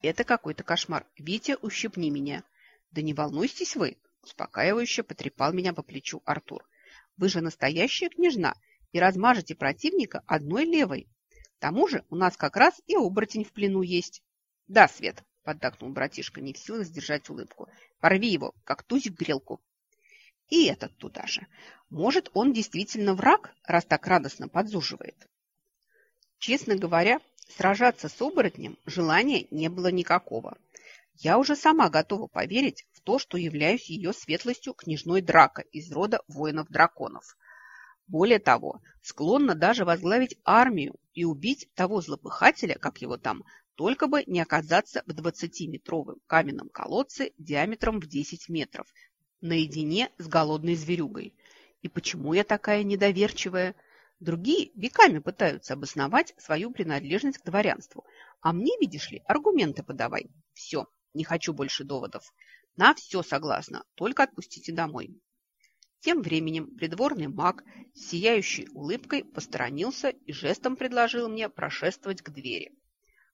Это какой-то кошмар. Витя, ущипни меня. Да не волнуйтесь вы, Успокаивающе потрепал меня по плечу Артур. Вы же настоящая княжна и размажете противника одной левой. К тому же у нас как раз и оборотень в плену есть. Да, Свет, поддакнул братишка, не в силах сдержать улыбку. Порви его, как тузик грелку. И этот туда же. Может, он действительно враг, раз так радостно подзуживает? Честно говоря, сражаться с оборотнем желания не было никакого. Я уже сама готова поверить в то, что являюсь ее светлостью княжной Драка из рода воинов-драконов. Более того, склонна даже возглавить армию и убить того злопыхателя, как его там, только бы не оказаться в 20-метровом каменном колодце диаметром в 10 метров, наедине с голодной зверюгой. И почему я такая недоверчивая? Другие веками пытаются обосновать свою принадлежность к дворянству, а мне, видишь ли, аргументы подавай. Все, не хочу больше доводов. На все согласна, только отпустите домой. Тем временем придворный маг с сияющей улыбкой посторонился и жестом предложил мне прошествовать к двери.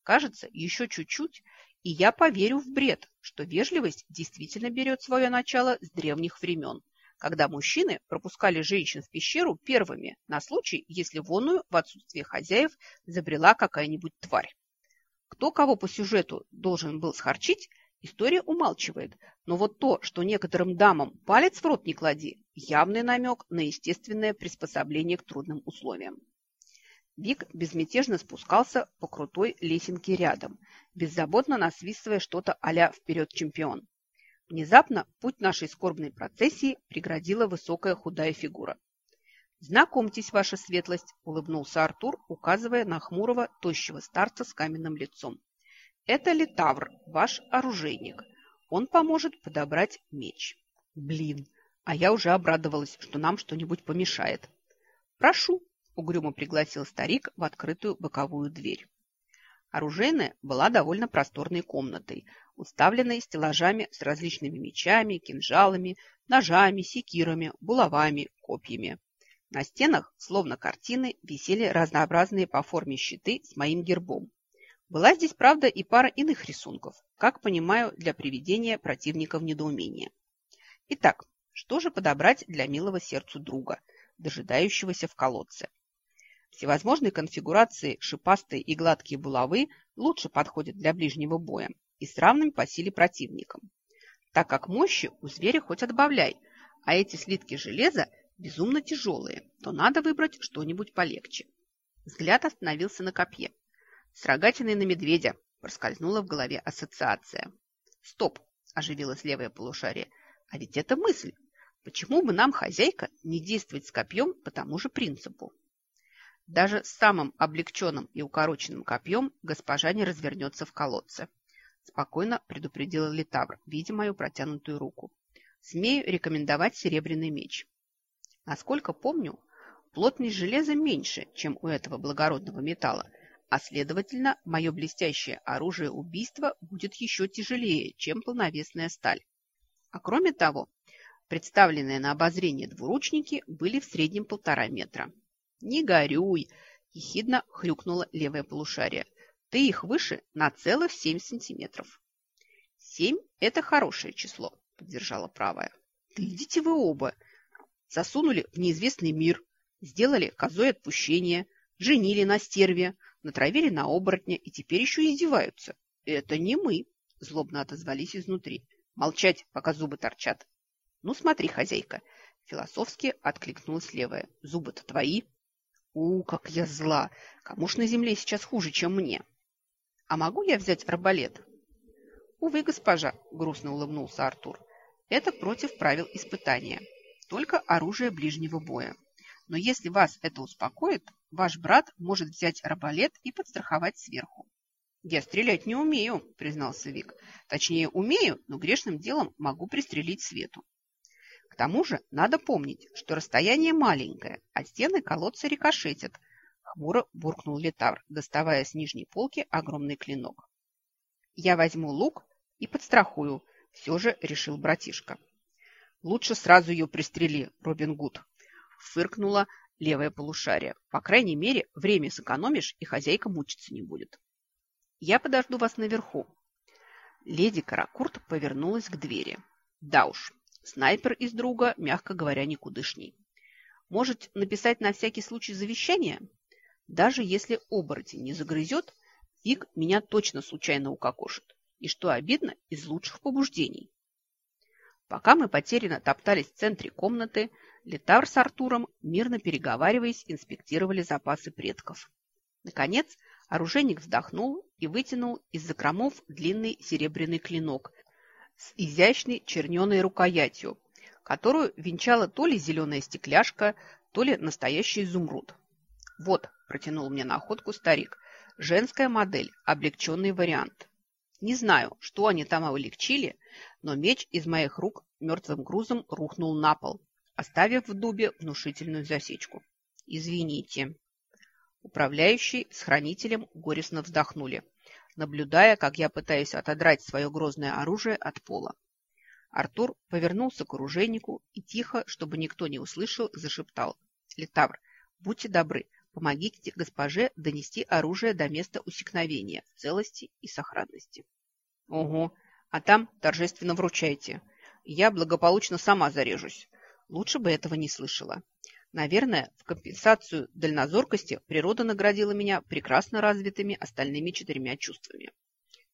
Кажется, еще чуть-чуть, и я поверю в бред, что вежливость действительно берет свое начало с древних времен, когда мужчины пропускали женщин в пещеру первыми на случай, если воную в отсутствие хозяев забрела какая-нибудь тварь. Кто кого по сюжету должен был схорчить, история умалчивает. Но вот то, что некоторым дамам палец в рот не клади, явный намек на естественное приспособление к трудным условиям. Вик безмятежно спускался по крутой лесенке рядом, беззаботно насвистывая что-то а «Вперед, чемпион!». Внезапно путь нашей скорбной процессии преградила высокая худая фигура. «Знакомьтесь, ваша светлость», – улыбнулся Артур, указывая на хмурого, тощего старца с каменным лицом. Это Литавр, ваш оружейник. Он поможет подобрать меч. Блин, а я уже обрадовалась, что нам что-нибудь помешает. Прошу, угрюмо пригласил старик в открытую боковую дверь. Оружейная была довольно просторной комнатой, уставленной стеллажами с различными мечами, кинжалами, ножами, секирами, булавами, копьями. На стенах, словно картины, висели разнообразные по форме щиты с моим гербом. Была здесь, правда, и пара иных рисунков, как понимаю, для приведения противника в недоумение. Итак, что же подобрать для милого сердцу друга, дожидающегося в колодце? Всевозможные конфигурации шипастые и гладкие булавы лучше подходят для ближнего боя и с равным по силе противником, так как мощи у зверя хоть отбавляй, а эти слитки железа безумно тяжелые, то надо выбрать что-нибудь полегче. Взгляд остановился на копье. С рогатиной на медведя проскользнула в голове ассоциация. «Стоп!» – оживилось левое полушарие. «А ведь это мысль! Почему бы нам, хозяйка, не действовать с копьем по тому же принципу?» Даже с самым облегченным и укороченным копьем госпожа не развернется в колодце. Спокойно предупредила Литавр, видя мою протянутую руку. Смею рекомендовать серебряный меч. Насколько помню, плотность железа меньше, чем у этого благородного металла, а следовательно, мое блестящее оружие убийства будет еще тяжелее, чем полновесная сталь. А кроме того, представленные на обозрение двуручники были в среднем полтора метра. «Не горюй!» – ехидно хрюкнуло левое полушарие. «Ты их выше на целых семь сантиметров». «Семь – это хорошее число», – поддержала правая. «Да идите вы оба!» Засунули в неизвестный мир, сделали козой отпущение, женили на стерве, натравили на оборотня и теперь еще издеваются. «Это не мы!» – злобно отозвались изнутри. «Молчать, пока зубы торчат!» «Ну смотри, хозяйка!» – философски откликнулась левая. «Зубы-то твои!» У, как я зла! Кому ж на земле сейчас хуже, чем мне? А могу я взять арбалет? Увы, госпожа, грустно улыбнулся Артур. Это против правил испытания. Только оружие ближнего боя. Но если вас это успокоит, ваш брат может взять арбалет и подстраховать сверху. «Я стрелять не умею», – признался Вик. «Точнее, умею, но грешным делом могу пристрелить Свету. К тому же надо помнить, что расстояние маленькое, а стены колодца рикошетят. Хмуро буркнул Летавр, доставая с нижней полки огромный клинок. Я возьму лук и подстрахую, все же решил братишка. Лучше сразу ее пристрели, Робин Гуд. Фыркнула левое полушарие. По крайней мере, время сэкономишь, и хозяйка мучиться не будет. Я подожду вас наверху. Леди Каракурт повернулась к двери. Да уж, Снайпер из друга, мягко говоря, никудышний. Может написать на всякий случай завещание? Даже если оборотень не загрызет, Вик меня точно случайно укокошит. И что обидно, из лучших побуждений. Пока мы потерянно топтались в центре комнаты, Летар с Артуром, мирно переговариваясь, инспектировали запасы предков. Наконец, оружейник вздохнул и вытянул из закромов длинный серебряный клинок с изящной черненой рукоятью, которую венчала то ли зеленая стекляшка, то ли настоящий изумруд. «Вот», – протянул мне находку старик, – «женская модель, облегченный вариант». Не знаю, что они там облегчили, но меч из моих рук мертвым грузом рухнул на пол, оставив в дубе внушительную засечку. «Извините». Управляющий с хранителем горестно вздохнули наблюдая, как я пытаюсь отодрать свое грозное оружие от пола. Артур повернулся к оружейнику и тихо, чтобы никто не услышал, зашептал. «Летавр, будьте добры, помогите госпоже донести оружие до места усекновения в целости и сохранности». «Ого, а там торжественно вручайте. Я благополучно сама зарежусь. Лучше бы этого не слышала. Наверное, в компенсацию дальнозоркости природа наградила меня прекрасно развитыми остальными четырьмя чувствами.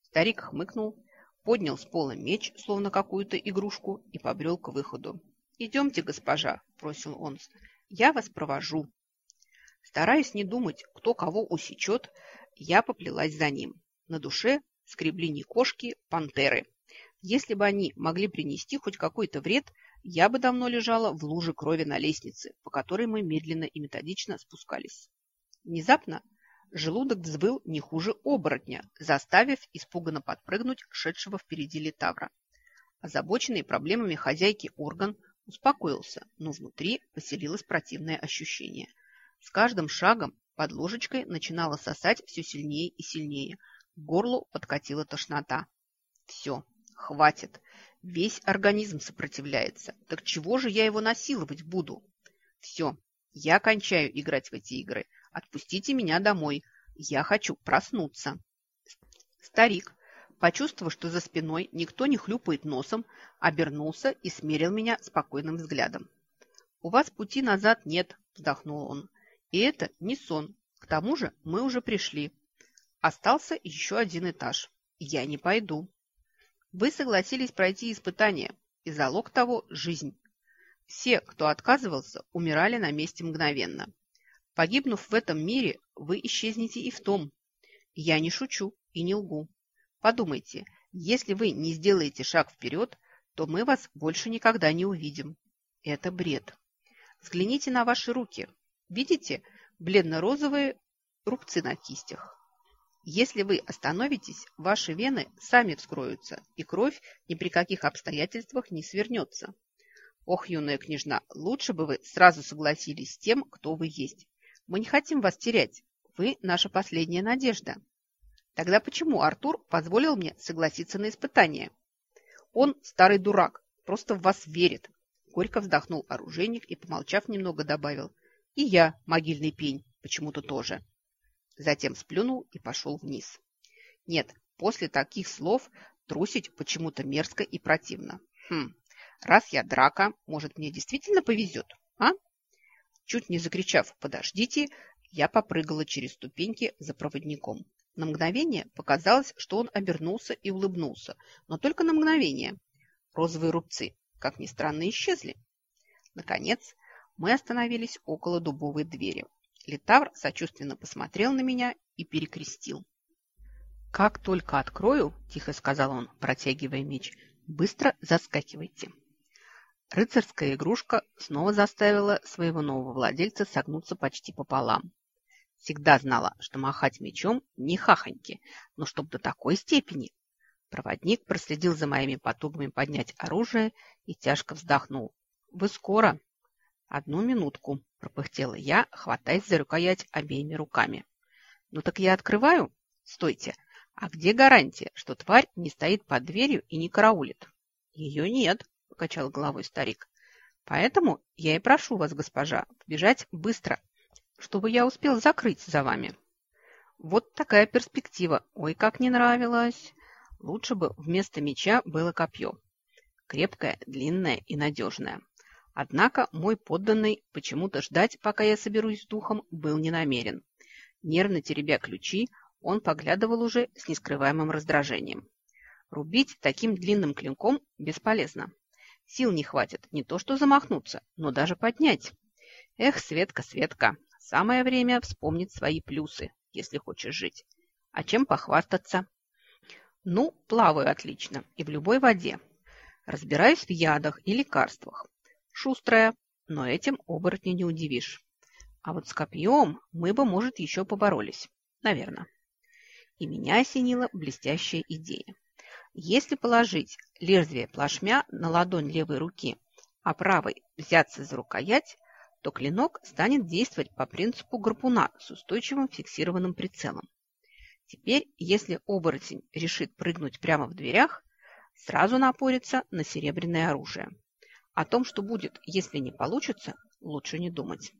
Старик хмыкнул, поднял с пола меч, словно какую-то игрушку, и побрел к выходу. «Идемте, госпожа», – просил он, – «я вас провожу». Стараясь не думать, кто кого усечет, я поплелась за ним. На душе скребли не кошки, пантеры. Если бы они могли принести хоть какой-то вред – я бы давно лежала в луже крови на лестнице, по которой мы медленно и методично спускались. Внезапно Желудок взвыл не хуже оборотня, заставив испуганно подпрыгнуть шедшего впереди литавра. Озабоченный проблемами хозяйки орган успокоился, но внутри поселилось противное ощущение. С каждым шагом под ложечкой начинало сосать все сильнее и сильнее. К горлу подкатила тошнота. Все, хватит. Весь организм сопротивляется. Так чего же я его насиловать буду? Все, я кончаю играть в эти игры. Отпустите меня домой. Я хочу проснуться. Старик, почувствовав, что за спиной никто не хлюпает носом, обернулся и смерил меня спокойным взглядом. «У вас пути назад нет», – вздохнул он. «И это не сон. К тому же мы уже пришли. Остался еще один этаж. Я не пойду. Вы согласились пройти испытание, и залог того – жизнь. Все, кто отказывался, умирали на месте мгновенно. Погибнув в этом мире, вы исчезнете и в том. Я не шучу и не лгу. Подумайте, если вы не сделаете шаг вперед, то мы вас больше никогда не увидим. Это бред. Взгляните на ваши руки. Видите бледно-розовые рубцы на кистях? Если вы остановитесь, ваши вены сами вскроются, и кровь ни при каких обстоятельствах не свернется. Ох, юная княжна, лучше бы вы сразу согласились с тем, кто вы есть. Мы не хотим вас терять. Вы наша последняя надежда. Тогда почему Артур позволил мне согласиться на испытание? Он старый дурак, просто в вас верит. Горько вздохнул оружейник и, помолчав немного, добавил. И я, могильный пень, почему-то тоже. Затем сплюнул и пошел вниз. Нет, после таких слов трусить почему-то мерзко и противно. Хм, раз я драка, может, мне действительно повезет, а? Чуть не закричав «подождите», я попрыгала через ступеньки за проводником. На мгновение показалось, что он обернулся и улыбнулся, но только на мгновение. Розовые рубцы, как ни странно, исчезли. Наконец, мы остановились около дубовой двери. Литавр сочувственно посмотрел на меня и перекрестил. «Как только открою, — тихо сказал он, протягивая меч, — быстро заскакивайте». Рыцарская игрушка снова заставила своего нового владельца согнуться почти пополам. Всегда знала, что махать мечом не хахоньки, но чтоб до такой степени. Проводник проследил за моими потугами поднять оружие и тяжко вздохнул. «Вы скоро?» «Одну минутку», – пропыхтела я, хватаясь за рукоять обеими руками. «Ну так я открываю? Стойте! А где гарантия, что тварь не стоит под дверью и не караулит?» «Ее нет», покачал головой старик. Поэтому я и прошу вас, госпожа, бежать быстро, чтобы я успел закрыть за вами. Вот такая перспектива. Ой, как не нравилось. Лучше бы вместо меча было копье. Крепкое, длинное и надежное. Однако мой подданный почему-то ждать, пока я соберусь с духом, был не намерен. Нервно теребя ключи, он поглядывал уже с нескрываемым раздражением. Рубить таким длинным клинком бесполезно. Сил не хватит не то что замахнуться, но даже поднять. Эх, Светка, Светка, самое время вспомнить свои плюсы, если хочешь жить. А чем похвастаться? Ну, плаваю отлично и в любой воде. Разбираюсь в ядах и лекарствах. Шустрая, но этим оборотня не удивишь. А вот с копьем мы бы, может, еще поборолись. Наверное. И меня осенила блестящая идея. Если положить лезвие плашмя на ладонь левой руки, а правой взяться за рукоять, то клинок станет действовать по принципу гарпуна с устойчивым фиксированным прицелом. Теперь, если оборотень решит прыгнуть прямо в дверях, сразу напорится на серебряное оружие. О том, что будет, если не получится, лучше не думать.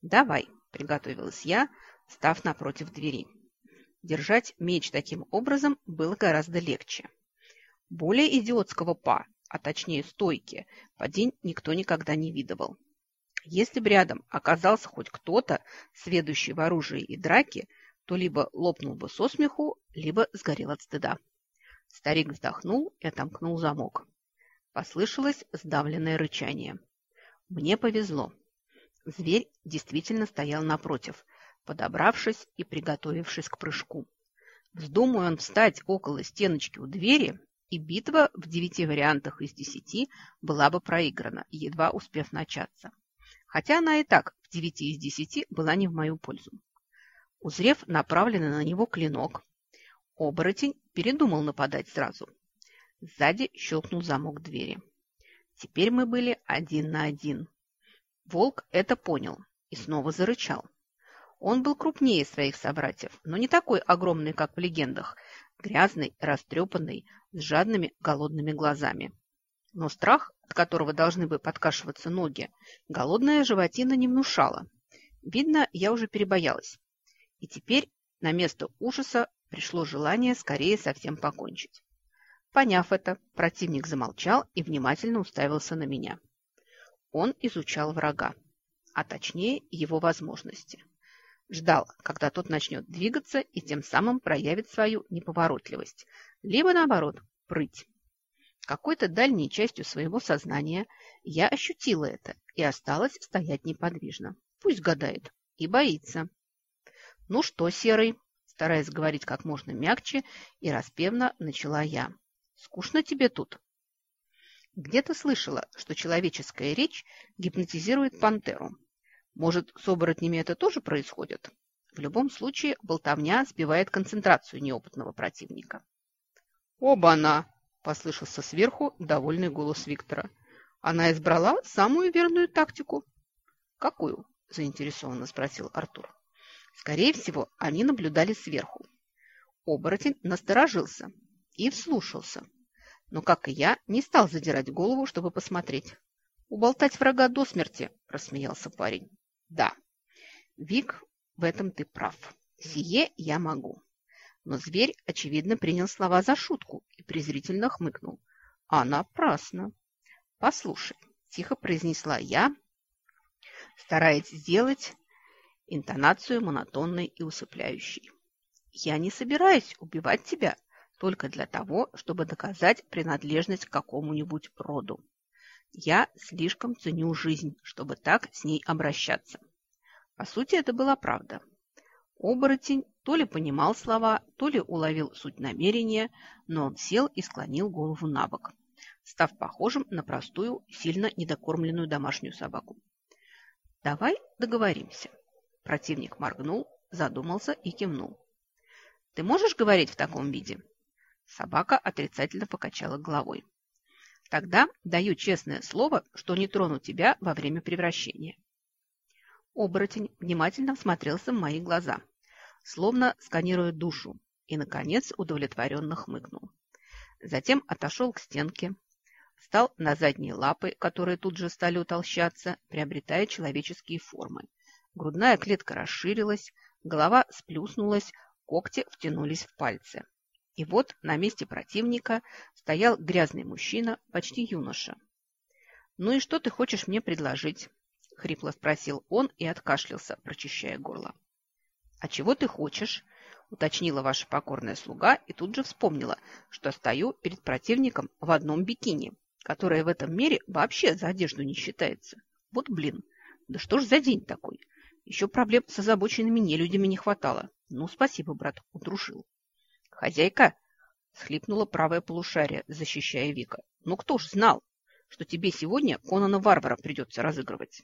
«Давай», – приготовилась я, став напротив двери. Держать меч таким образом было гораздо легче. Более идиотского па, а точнее стойки, падень никто никогда не видывал. Если бы рядом оказался хоть кто-то, сведущий в оружии и драке, то либо лопнул бы со смеху, либо сгорел от стыда. Старик вздохнул и отомкнул замок. Послышалось сдавленное рычание. Мне повезло. Зверь действительно стоял напротив, подобравшись и приготовившись к прыжку. Вздумаю он встать около стеночки у двери, и битва в девяти вариантах из десяти была бы проиграна, едва успев начаться. Хотя она и так в девяти из десяти была не в мою пользу. Узрев направленный на него клинок, оборотень передумал нападать сразу. Сзади щелкнул замок двери. Теперь мы были один на один. Волк это понял и снова зарычал. Он был крупнее своих собратьев, но не такой огромный, как в легендах, грязный, растрепанный, с жадными голодными глазами. Но страх, от которого должны бы подкашиваться ноги, голодная животина не внушала. Видно, я уже перебоялась. И теперь на место ужаса пришло желание скорее совсем покончить. Поняв это, противник замолчал и внимательно уставился на меня. Он изучал врага, а точнее его возможности. Ждал, когда тот начнет двигаться и тем самым проявит свою неповоротливость, либо наоборот, прыть. Какой-то дальней частью своего сознания я ощутила это и осталась стоять неподвижно. Пусть гадает и боится. «Ну что, Серый?» Стараясь говорить как можно мягче и распевно, начала я. «Скучно тебе тут?» Где-то слышала, что человеческая речь гипнотизирует пантеру. Может, с оборотнями это тоже происходит? В любом случае, болтовня сбивает концентрацию неопытного противника. «Оба-на!» – послышался сверху довольный голос Виктора. «Она избрала самую верную тактику». «Какую?» – заинтересованно спросил Артур. Скорее всего, они наблюдали сверху. Оборотень насторожился и вслушался. Но, как и я, не стал задирать голову, чтобы посмотреть. «Уболтать врага до смерти», – рассмеялся парень. Да, Вик, в этом ты прав. Сие я могу. Но зверь, очевидно, принял слова за шутку и презрительно хмыкнул. А напрасно. Послушай, тихо произнесла я, стараясь сделать интонацию монотонной и усыпляющей. Я не собираюсь убивать тебя только для того, чтобы доказать принадлежность к какому-нибудь роду. Я слишком ценю жизнь, чтобы так с ней обращаться. По сути, это была правда. Оборотень то ли понимал слова, то ли уловил суть намерения, но он сел и склонил голову на бок, став похожим на простую, сильно недокормленную домашнюю собаку. «Давай договоримся». Противник моргнул, задумался и кивнул. «Ты можешь говорить в таком виде?» Собака отрицательно покачала головой. Тогда даю честное слово, что не трону тебя во время превращения. Оборотень внимательно всмотрелся в мои глаза, словно сканируя душу, и, наконец, удовлетворенно хмыкнул. Затем отошел к стенке, встал на задние лапы, которые тут же стали утолщаться, приобретая человеческие формы. Грудная клетка расширилась, голова сплюснулась, когти втянулись в пальцы. И вот на месте противника стоял грязный мужчина, почти юноша. «Ну и что ты хочешь мне предложить?» – хрипло спросил он и откашлялся, прочищая горло. «А чего ты хочешь?» – уточнила ваша покорная слуга и тут же вспомнила, что стою перед противником в одном бикини, которое в этом мире вообще за одежду не считается. Вот блин, да что ж за день такой? Еще проблем с озабоченными нелюдями не хватало. Ну, спасибо, брат, удружил. «Хозяйка!» – схлипнула правое полушарие, защищая Вика. «Ну кто ж знал, что тебе сегодня Конана Варвара придется разыгрывать?»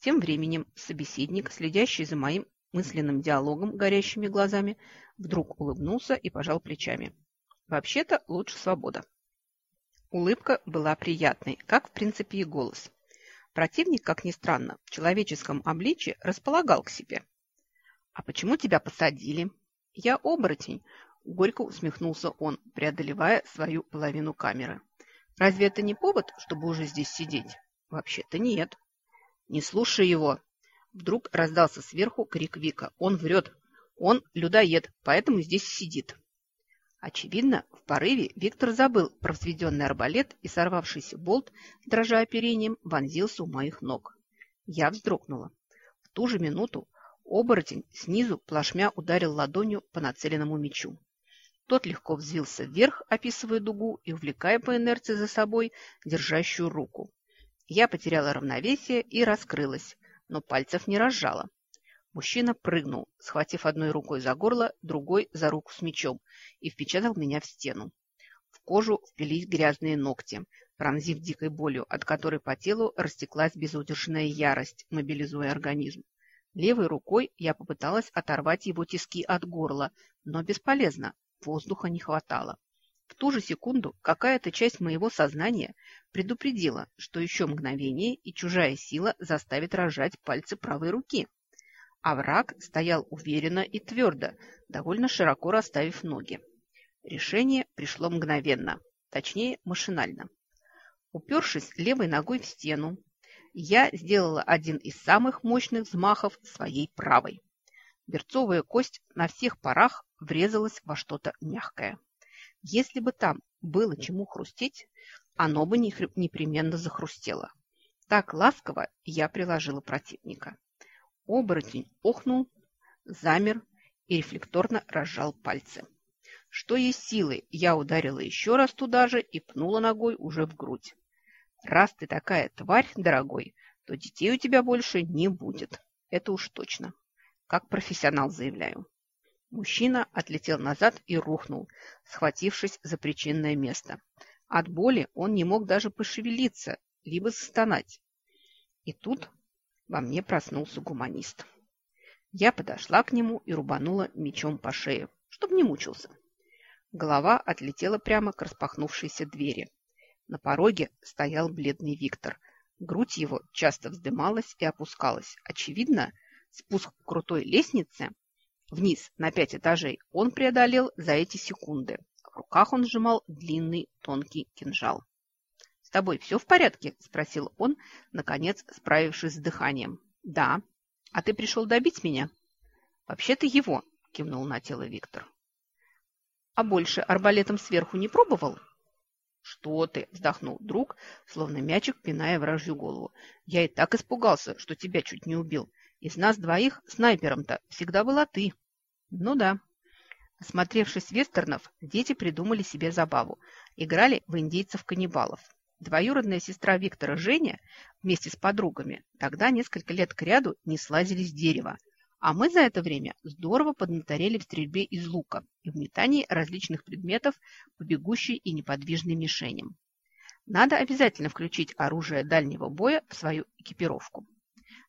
Тем временем собеседник, следящий за моим мысленным диалогом горящими глазами, вдруг улыбнулся и пожал плечами. «Вообще-то лучше свобода». Улыбка была приятной, как, в принципе, и голос. Противник, как ни странно, в человеческом обличье располагал к себе. «А почему тебя посадили?» «Я оборотень», Горько усмехнулся он, преодолевая свою половину камеры. Разве это не повод, чтобы уже здесь сидеть? Вообще-то нет. Не слушай его. Вдруг раздался сверху крик Вика. Он врет. Он людоед, поэтому здесь сидит. Очевидно, в порыве Виктор забыл про взведенный арбалет и сорвавшийся болт, дрожа оперением, вонзился у моих ног. Я вздрогнула. В ту же минуту оборотень снизу плашмя ударил ладонью по нацеленному мечу. Тот легко взвился вверх, описывая дугу и увлекая по инерции за собой держащую руку. Я потеряла равновесие и раскрылась, но пальцев не разжала. Мужчина прыгнул, схватив одной рукой за горло, другой за руку с мечом, и впечатал меня в стену. В кожу впились грязные ногти, пронзив дикой болью, от которой по телу растеклась безудержная ярость, мобилизуя организм. Левой рукой я попыталась оторвать его тиски от горла, но бесполезно, воздуха не хватало. В ту же секунду какая-то часть моего сознания предупредила, что еще мгновение и чужая сила заставит рожать пальцы правой руки. А враг стоял уверенно и твердо, довольно широко расставив ноги. Решение пришло мгновенно, точнее машинально. Упершись левой ногой в стену, я сделала один из самых мощных взмахов своей правой. Берцовая кость на всех парах врезалась во что-то мягкое. Если бы там было чему хрустеть, оно бы непременно захрустело. Так ласково я приложила противника. Оборотень охнул, замер и рефлекторно разжал пальцы. Что есть силы, я ударила еще раз туда же и пнула ногой уже в грудь. Раз ты такая тварь, дорогой, то детей у тебя больше не будет. Это уж точно. Как профессионал заявляю. Мужчина отлетел назад и рухнул, схватившись за причинное место. От боли он не мог даже пошевелиться, либо застонать. И тут во мне проснулся гуманист. Я подошла к нему и рубанула мечом по шее, чтобы не мучился. Голова отлетела прямо к распахнувшейся двери. На пороге стоял бледный Виктор. Грудь его часто вздымалась и опускалась. Очевидно, спуск к крутой лестнице вниз на пять этажей он преодолел за эти секунды. В руках он сжимал длинный тонкий кинжал. «С тобой все в порядке?» – спросил он, наконец справившись с дыханием. «Да. А ты пришел добить меня?» «Вообще-то его», – кивнул на тело Виктор. «А больше арбалетом сверху не пробовал?» «Что ты?» – вздохнул друг, словно мячик, пиная вражью голову. «Я и так испугался, что тебя чуть не убил. Из нас двоих снайпером-то всегда была ты». «Ну да». Осмотревшись вестернов, дети придумали себе забаву. Играли в индейцев-каннибалов. Двоюродная сестра Виктора Женя вместе с подругами тогда несколько лет кряду не слазили с дерева, а мы за это время здорово поднаторели в стрельбе из лука и в метании различных предметов по бегущей и неподвижной мишеням. Надо обязательно включить оружие дальнего боя в свою экипировку.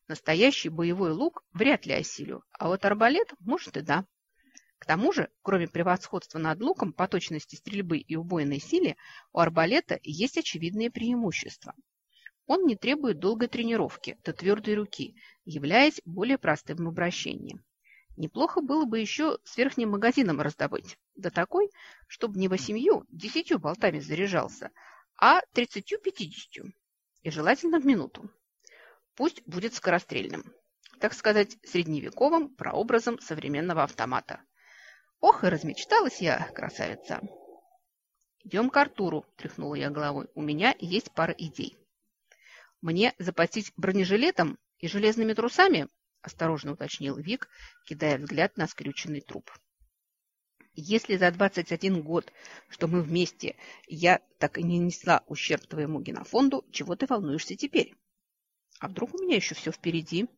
Настоящий боевой лук вряд ли осилю, а вот арбалет, может, и да. К тому же, кроме превосходства над луком по точности стрельбы и убойной силе, у арбалета есть очевидные преимущества. Он не требует долгой тренировки до твердой руки, являясь более простым в обращении. Неплохо было бы еще с верхним магазином раздобыть, да такой, чтобы не восемью, десятью болтами заряжался, а тридцатью-пятидесятью, и желательно в минуту. Пусть будет скорострельным, так сказать, средневековым прообразом современного автомата. Ох, и размечталась я, красавица. «Идем к Артуру», – тряхнула я головой. «У меня есть пара идей». «Мне запастись бронежилетом и железными трусами?» – осторожно уточнил Вик, кидая взгляд на скрюченный труп. «Если за 21 год, что мы вместе, я так и не несла ущерб твоему генофонду, чего ты волнуешься теперь? А вдруг у меня еще все впереди?»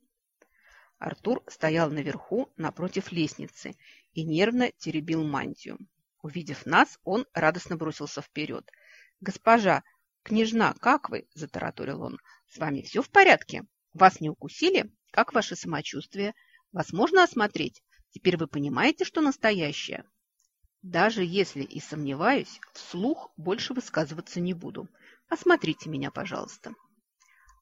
Артур стоял наверху, напротив лестницы, и нервно теребил мантию. Увидев нас, он радостно бросился вперед. «Госпожа, «Княжна, как вы?» – затараторил он. «С вами все в порядке? Вас не укусили? Как ваше самочувствие? Вас можно осмотреть? Теперь вы понимаете, что настоящее?» «Даже если и сомневаюсь, вслух больше высказываться не буду. Осмотрите меня, пожалуйста».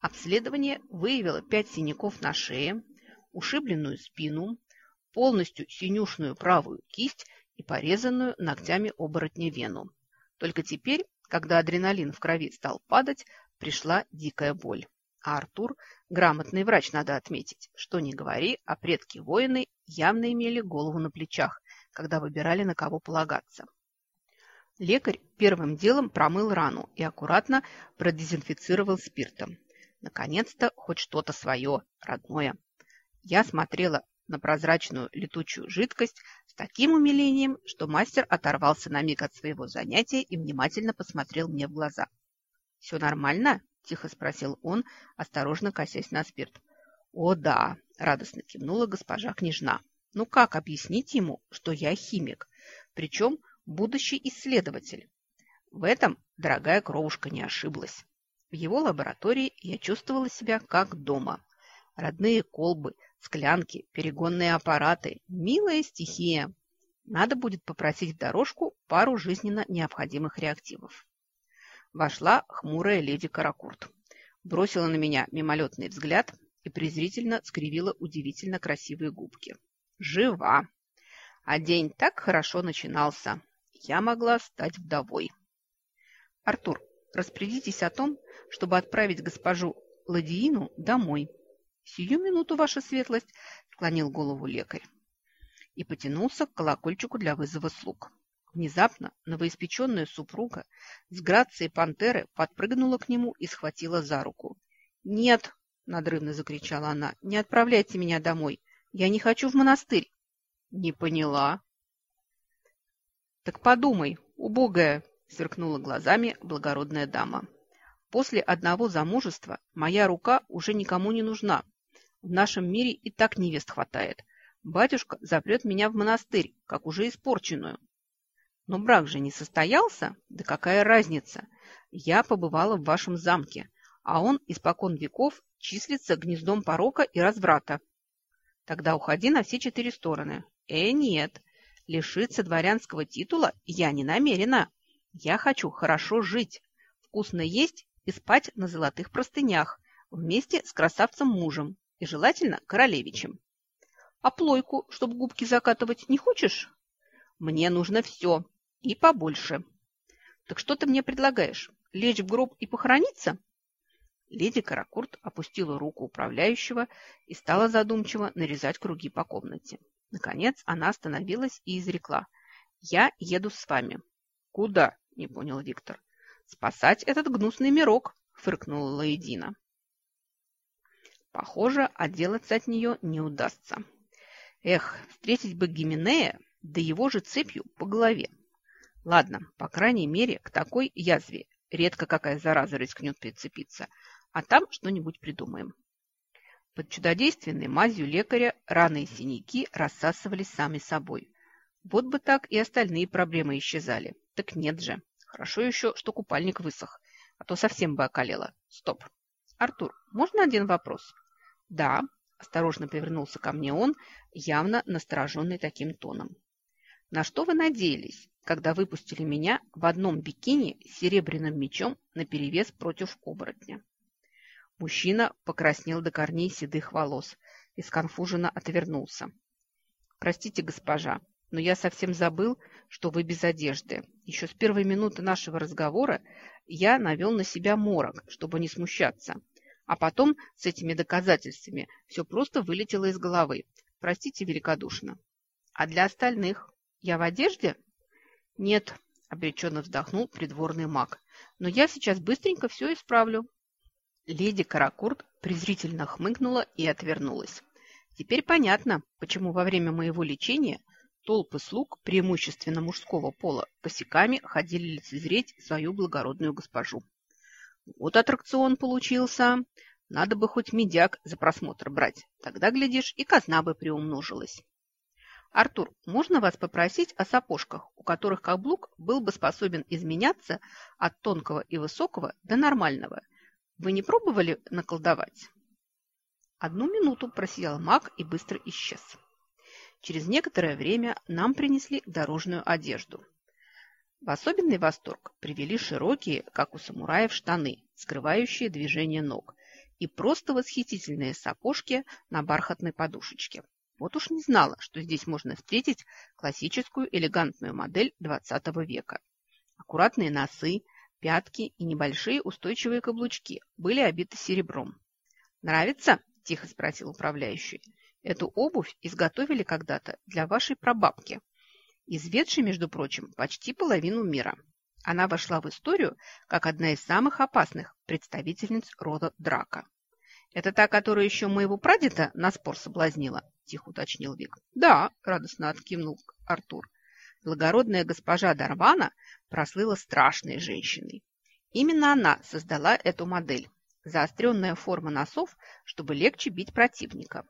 Обследование выявило пять синяков на шее, ушибленную спину, полностью синюшную правую кисть и порезанную ногтями оборотня вену. Только теперь когда адреналин в крови стал падать, пришла дикая боль. А Артур, грамотный врач, надо отметить, что не говори, а предки-воины явно имели голову на плечах, когда выбирали, на кого полагаться. Лекарь первым делом промыл рану и аккуратно продезинфицировал спиртом. Наконец-то хоть что-то свое, родное. Я смотрела на прозрачную летучую жидкость с таким умилением, что мастер оторвался на миг от своего занятия и внимательно посмотрел мне в глаза. «Все нормально?» – тихо спросил он, осторожно косясь на спирт. «О, да!» – радостно кивнула госпожа княжна. «Ну как объяснить ему, что я химик, причем будущий исследователь?» В этом дорогая кровушка не ошиблась. В его лаборатории я чувствовала себя как дома. Родные колбы – Склянки, перегонные аппараты. Милая стихия. Надо будет попросить в дорожку пару жизненно необходимых реактивов. Вошла хмурая леди Каракурт. Бросила на меня мимолетный взгляд и презрительно скривила удивительно красивые губки. Жива! А день так хорошо начинался. Я могла стать вдовой. Артур, распорядитесь о том, чтобы отправить госпожу Ладиину домой. Сию минуту, ваша светлость, склонил голову лекарь и потянулся к колокольчику для вызова слуг. Внезапно новоиспеченная супруга с грацией пантеры подпрыгнула к нему и схватила за руку. «Нет!» – надрывно закричала она. «Не отправляйте меня домой! Я не хочу в монастырь!» «Не поняла!» «Так подумай, убогая!» – сверкнула глазами благородная дама. «После одного замужества моя рука уже никому не нужна. В нашем мире и так невест хватает. Батюшка запрет меня в монастырь, как уже испорченную. Но брак же не состоялся? Да какая разница? Я побывала в вашем замке, а он испокон веков числится гнездом порока и разврата. Тогда уходи на все четыре стороны. Э, нет, лишиться дворянского титула я не намерена. Я хочу хорошо жить, вкусно есть и спать на золотых простынях вместе с красавцем-мужем и желательно королевичем. А плойку, чтобы губки закатывать, не хочешь? Мне нужно все. И побольше. Так что ты мне предлагаешь? Лечь в гроб и похорониться? Леди Каракурт опустила руку управляющего и стала задумчиво нарезать круги по комнате. Наконец она остановилась и изрекла. «Я еду с вами». «Куда?» – не понял Виктор. «Спасать этот гнусный мирок», – фыркнула Лаэдина. Похоже, отделаться от нее не удастся. Эх, встретить бы Гименея, да его же цепью по голове. Ладно, по крайней мере, к такой язве редко какая зараза рискнет прицепиться, а там что-нибудь придумаем. Под чудодейственной мазью лекаря раны и синяки рассасывались сами собой. Вот бы так и остальные проблемы исчезали. Так нет же. Хорошо еще, что купальник высох, а то совсем бы околело. Стоп. Артур, можно один вопрос? Да, Осторожно повернулся ко мне он, явно настороженный таким тоном. «На что вы надеялись, когда выпустили меня в одном бикини с серебряным мечом наперевес против оборотня?» Мужчина покраснел до корней седых волос и сконфуженно отвернулся. «Простите, госпожа, но я совсем забыл, что вы без одежды. Еще с первой минуты нашего разговора я навел на себя морок, чтобы не смущаться, а потом с этими доказательствами все просто вылетело из головы. Простите великодушно. А для остальных я в одежде? Нет, обреченно вздохнул придворный маг. Но я сейчас быстренько все исправлю. Леди Каракурт презрительно хмыкнула и отвернулась. Теперь понятно, почему во время моего лечения толпы слуг, преимущественно мужского пола, косяками ходили лицезреть свою благородную госпожу. Вот аттракцион получился. Надо бы хоть медяк за просмотр брать. Тогда, глядишь, и казна бы приумножилась. Артур, можно вас попросить о сапожках, у которых каблук был бы способен изменяться от тонкого и высокого до нормального? Вы не пробовали наколдовать? Одну минуту просиял маг и быстро исчез. Через некоторое время нам принесли дорожную одежду. В особенный восторг привели широкие, как у самураев, штаны, скрывающие движение ног, и просто восхитительные сапожки на бархатной подушечке. Вот уж не знала, что здесь можно встретить классическую элегантную модель XX века. Аккуратные носы, пятки и небольшие устойчивые каблучки были обиты серебром. «Нравится?» – тихо спросил управляющий. «Эту обувь изготовили когда-то для вашей прабабки изведшей, между прочим, почти половину мира. Она вошла в историю как одна из самых опасных представительниц рода Драка. «Это та, которая еще моего прадеда на спор соблазнила?» – тихо уточнил Вик. «Да», – радостно откинул Артур. Благородная госпожа Дарвана прослыла страшной женщиной. Именно она создала эту модель. Заостренная форма носов, чтобы легче бить противника.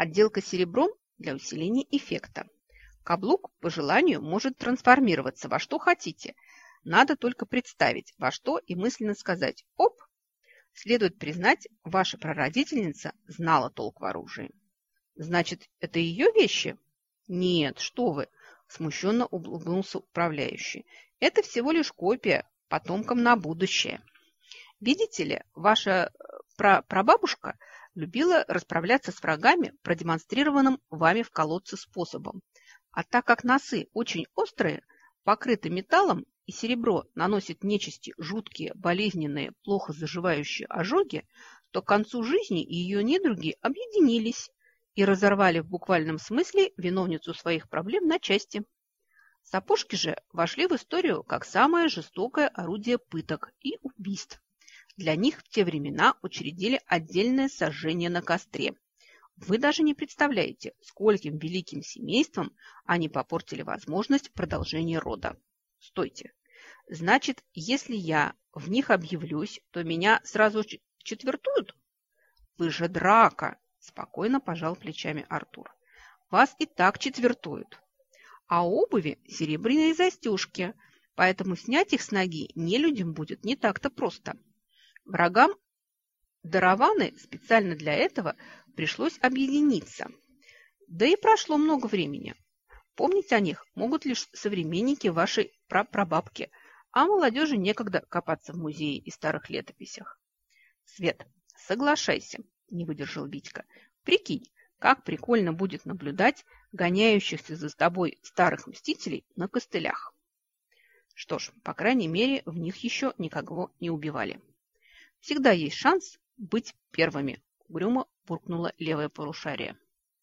Отделка серебром для усиления эффекта. Каблук по желанию может трансформироваться во что хотите. Надо только представить, во что и мысленно сказать «Оп!». Следует признать, ваша прародительница знала толк в оружии. Значит, это ее вещи? Нет, что вы, смущенно улыбнулся управляющий. Это всего лишь копия, потомкам на будущее. Видите ли, ваша пра прабабушка любила расправляться с врагами, продемонстрированным вами в колодце способом. А так как носы очень острые, покрыты металлом и серебро наносит нечисти жуткие, болезненные, плохо заживающие ожоги, то к концу жизни ее недруги объединились и разорвали в буквальном смысле виновницу своих проблем на части. Сапожки же вошли в историю как самое жестокое орудие пыток и убийств. Для них в те времена учредили отдельное сожжение на костре. Вы даже не представляете, скольким великим семействам они попортили возможность продолжения рода. Стойте. Значит, если я в них объявлюсь, то меня сразу четвертуют? Вы же драка, спокойно пожал плечами Артур. Вас и так четвертуют. А обуви серебряные застежки, поэтому снять их с ноги нелюдям будет не так-то просто. Врагам Дарованы специально для этого пришлось объединиться. Да и прошло много времени. Помнить о них могут лишь современники вашей прапрабабки, а молодежи некогда копаться в музее и старых летописях. Свет, соглашайся, не выдержал Витька. Прикинь, как прикольно будет наблюдать гоняющихся за тобой старых мстителей на костылях. Что ж, по крайней мере, в них еще никого не убивали. Всегда есть шанс быть первыми, угрюмо буркнула левое полушарие.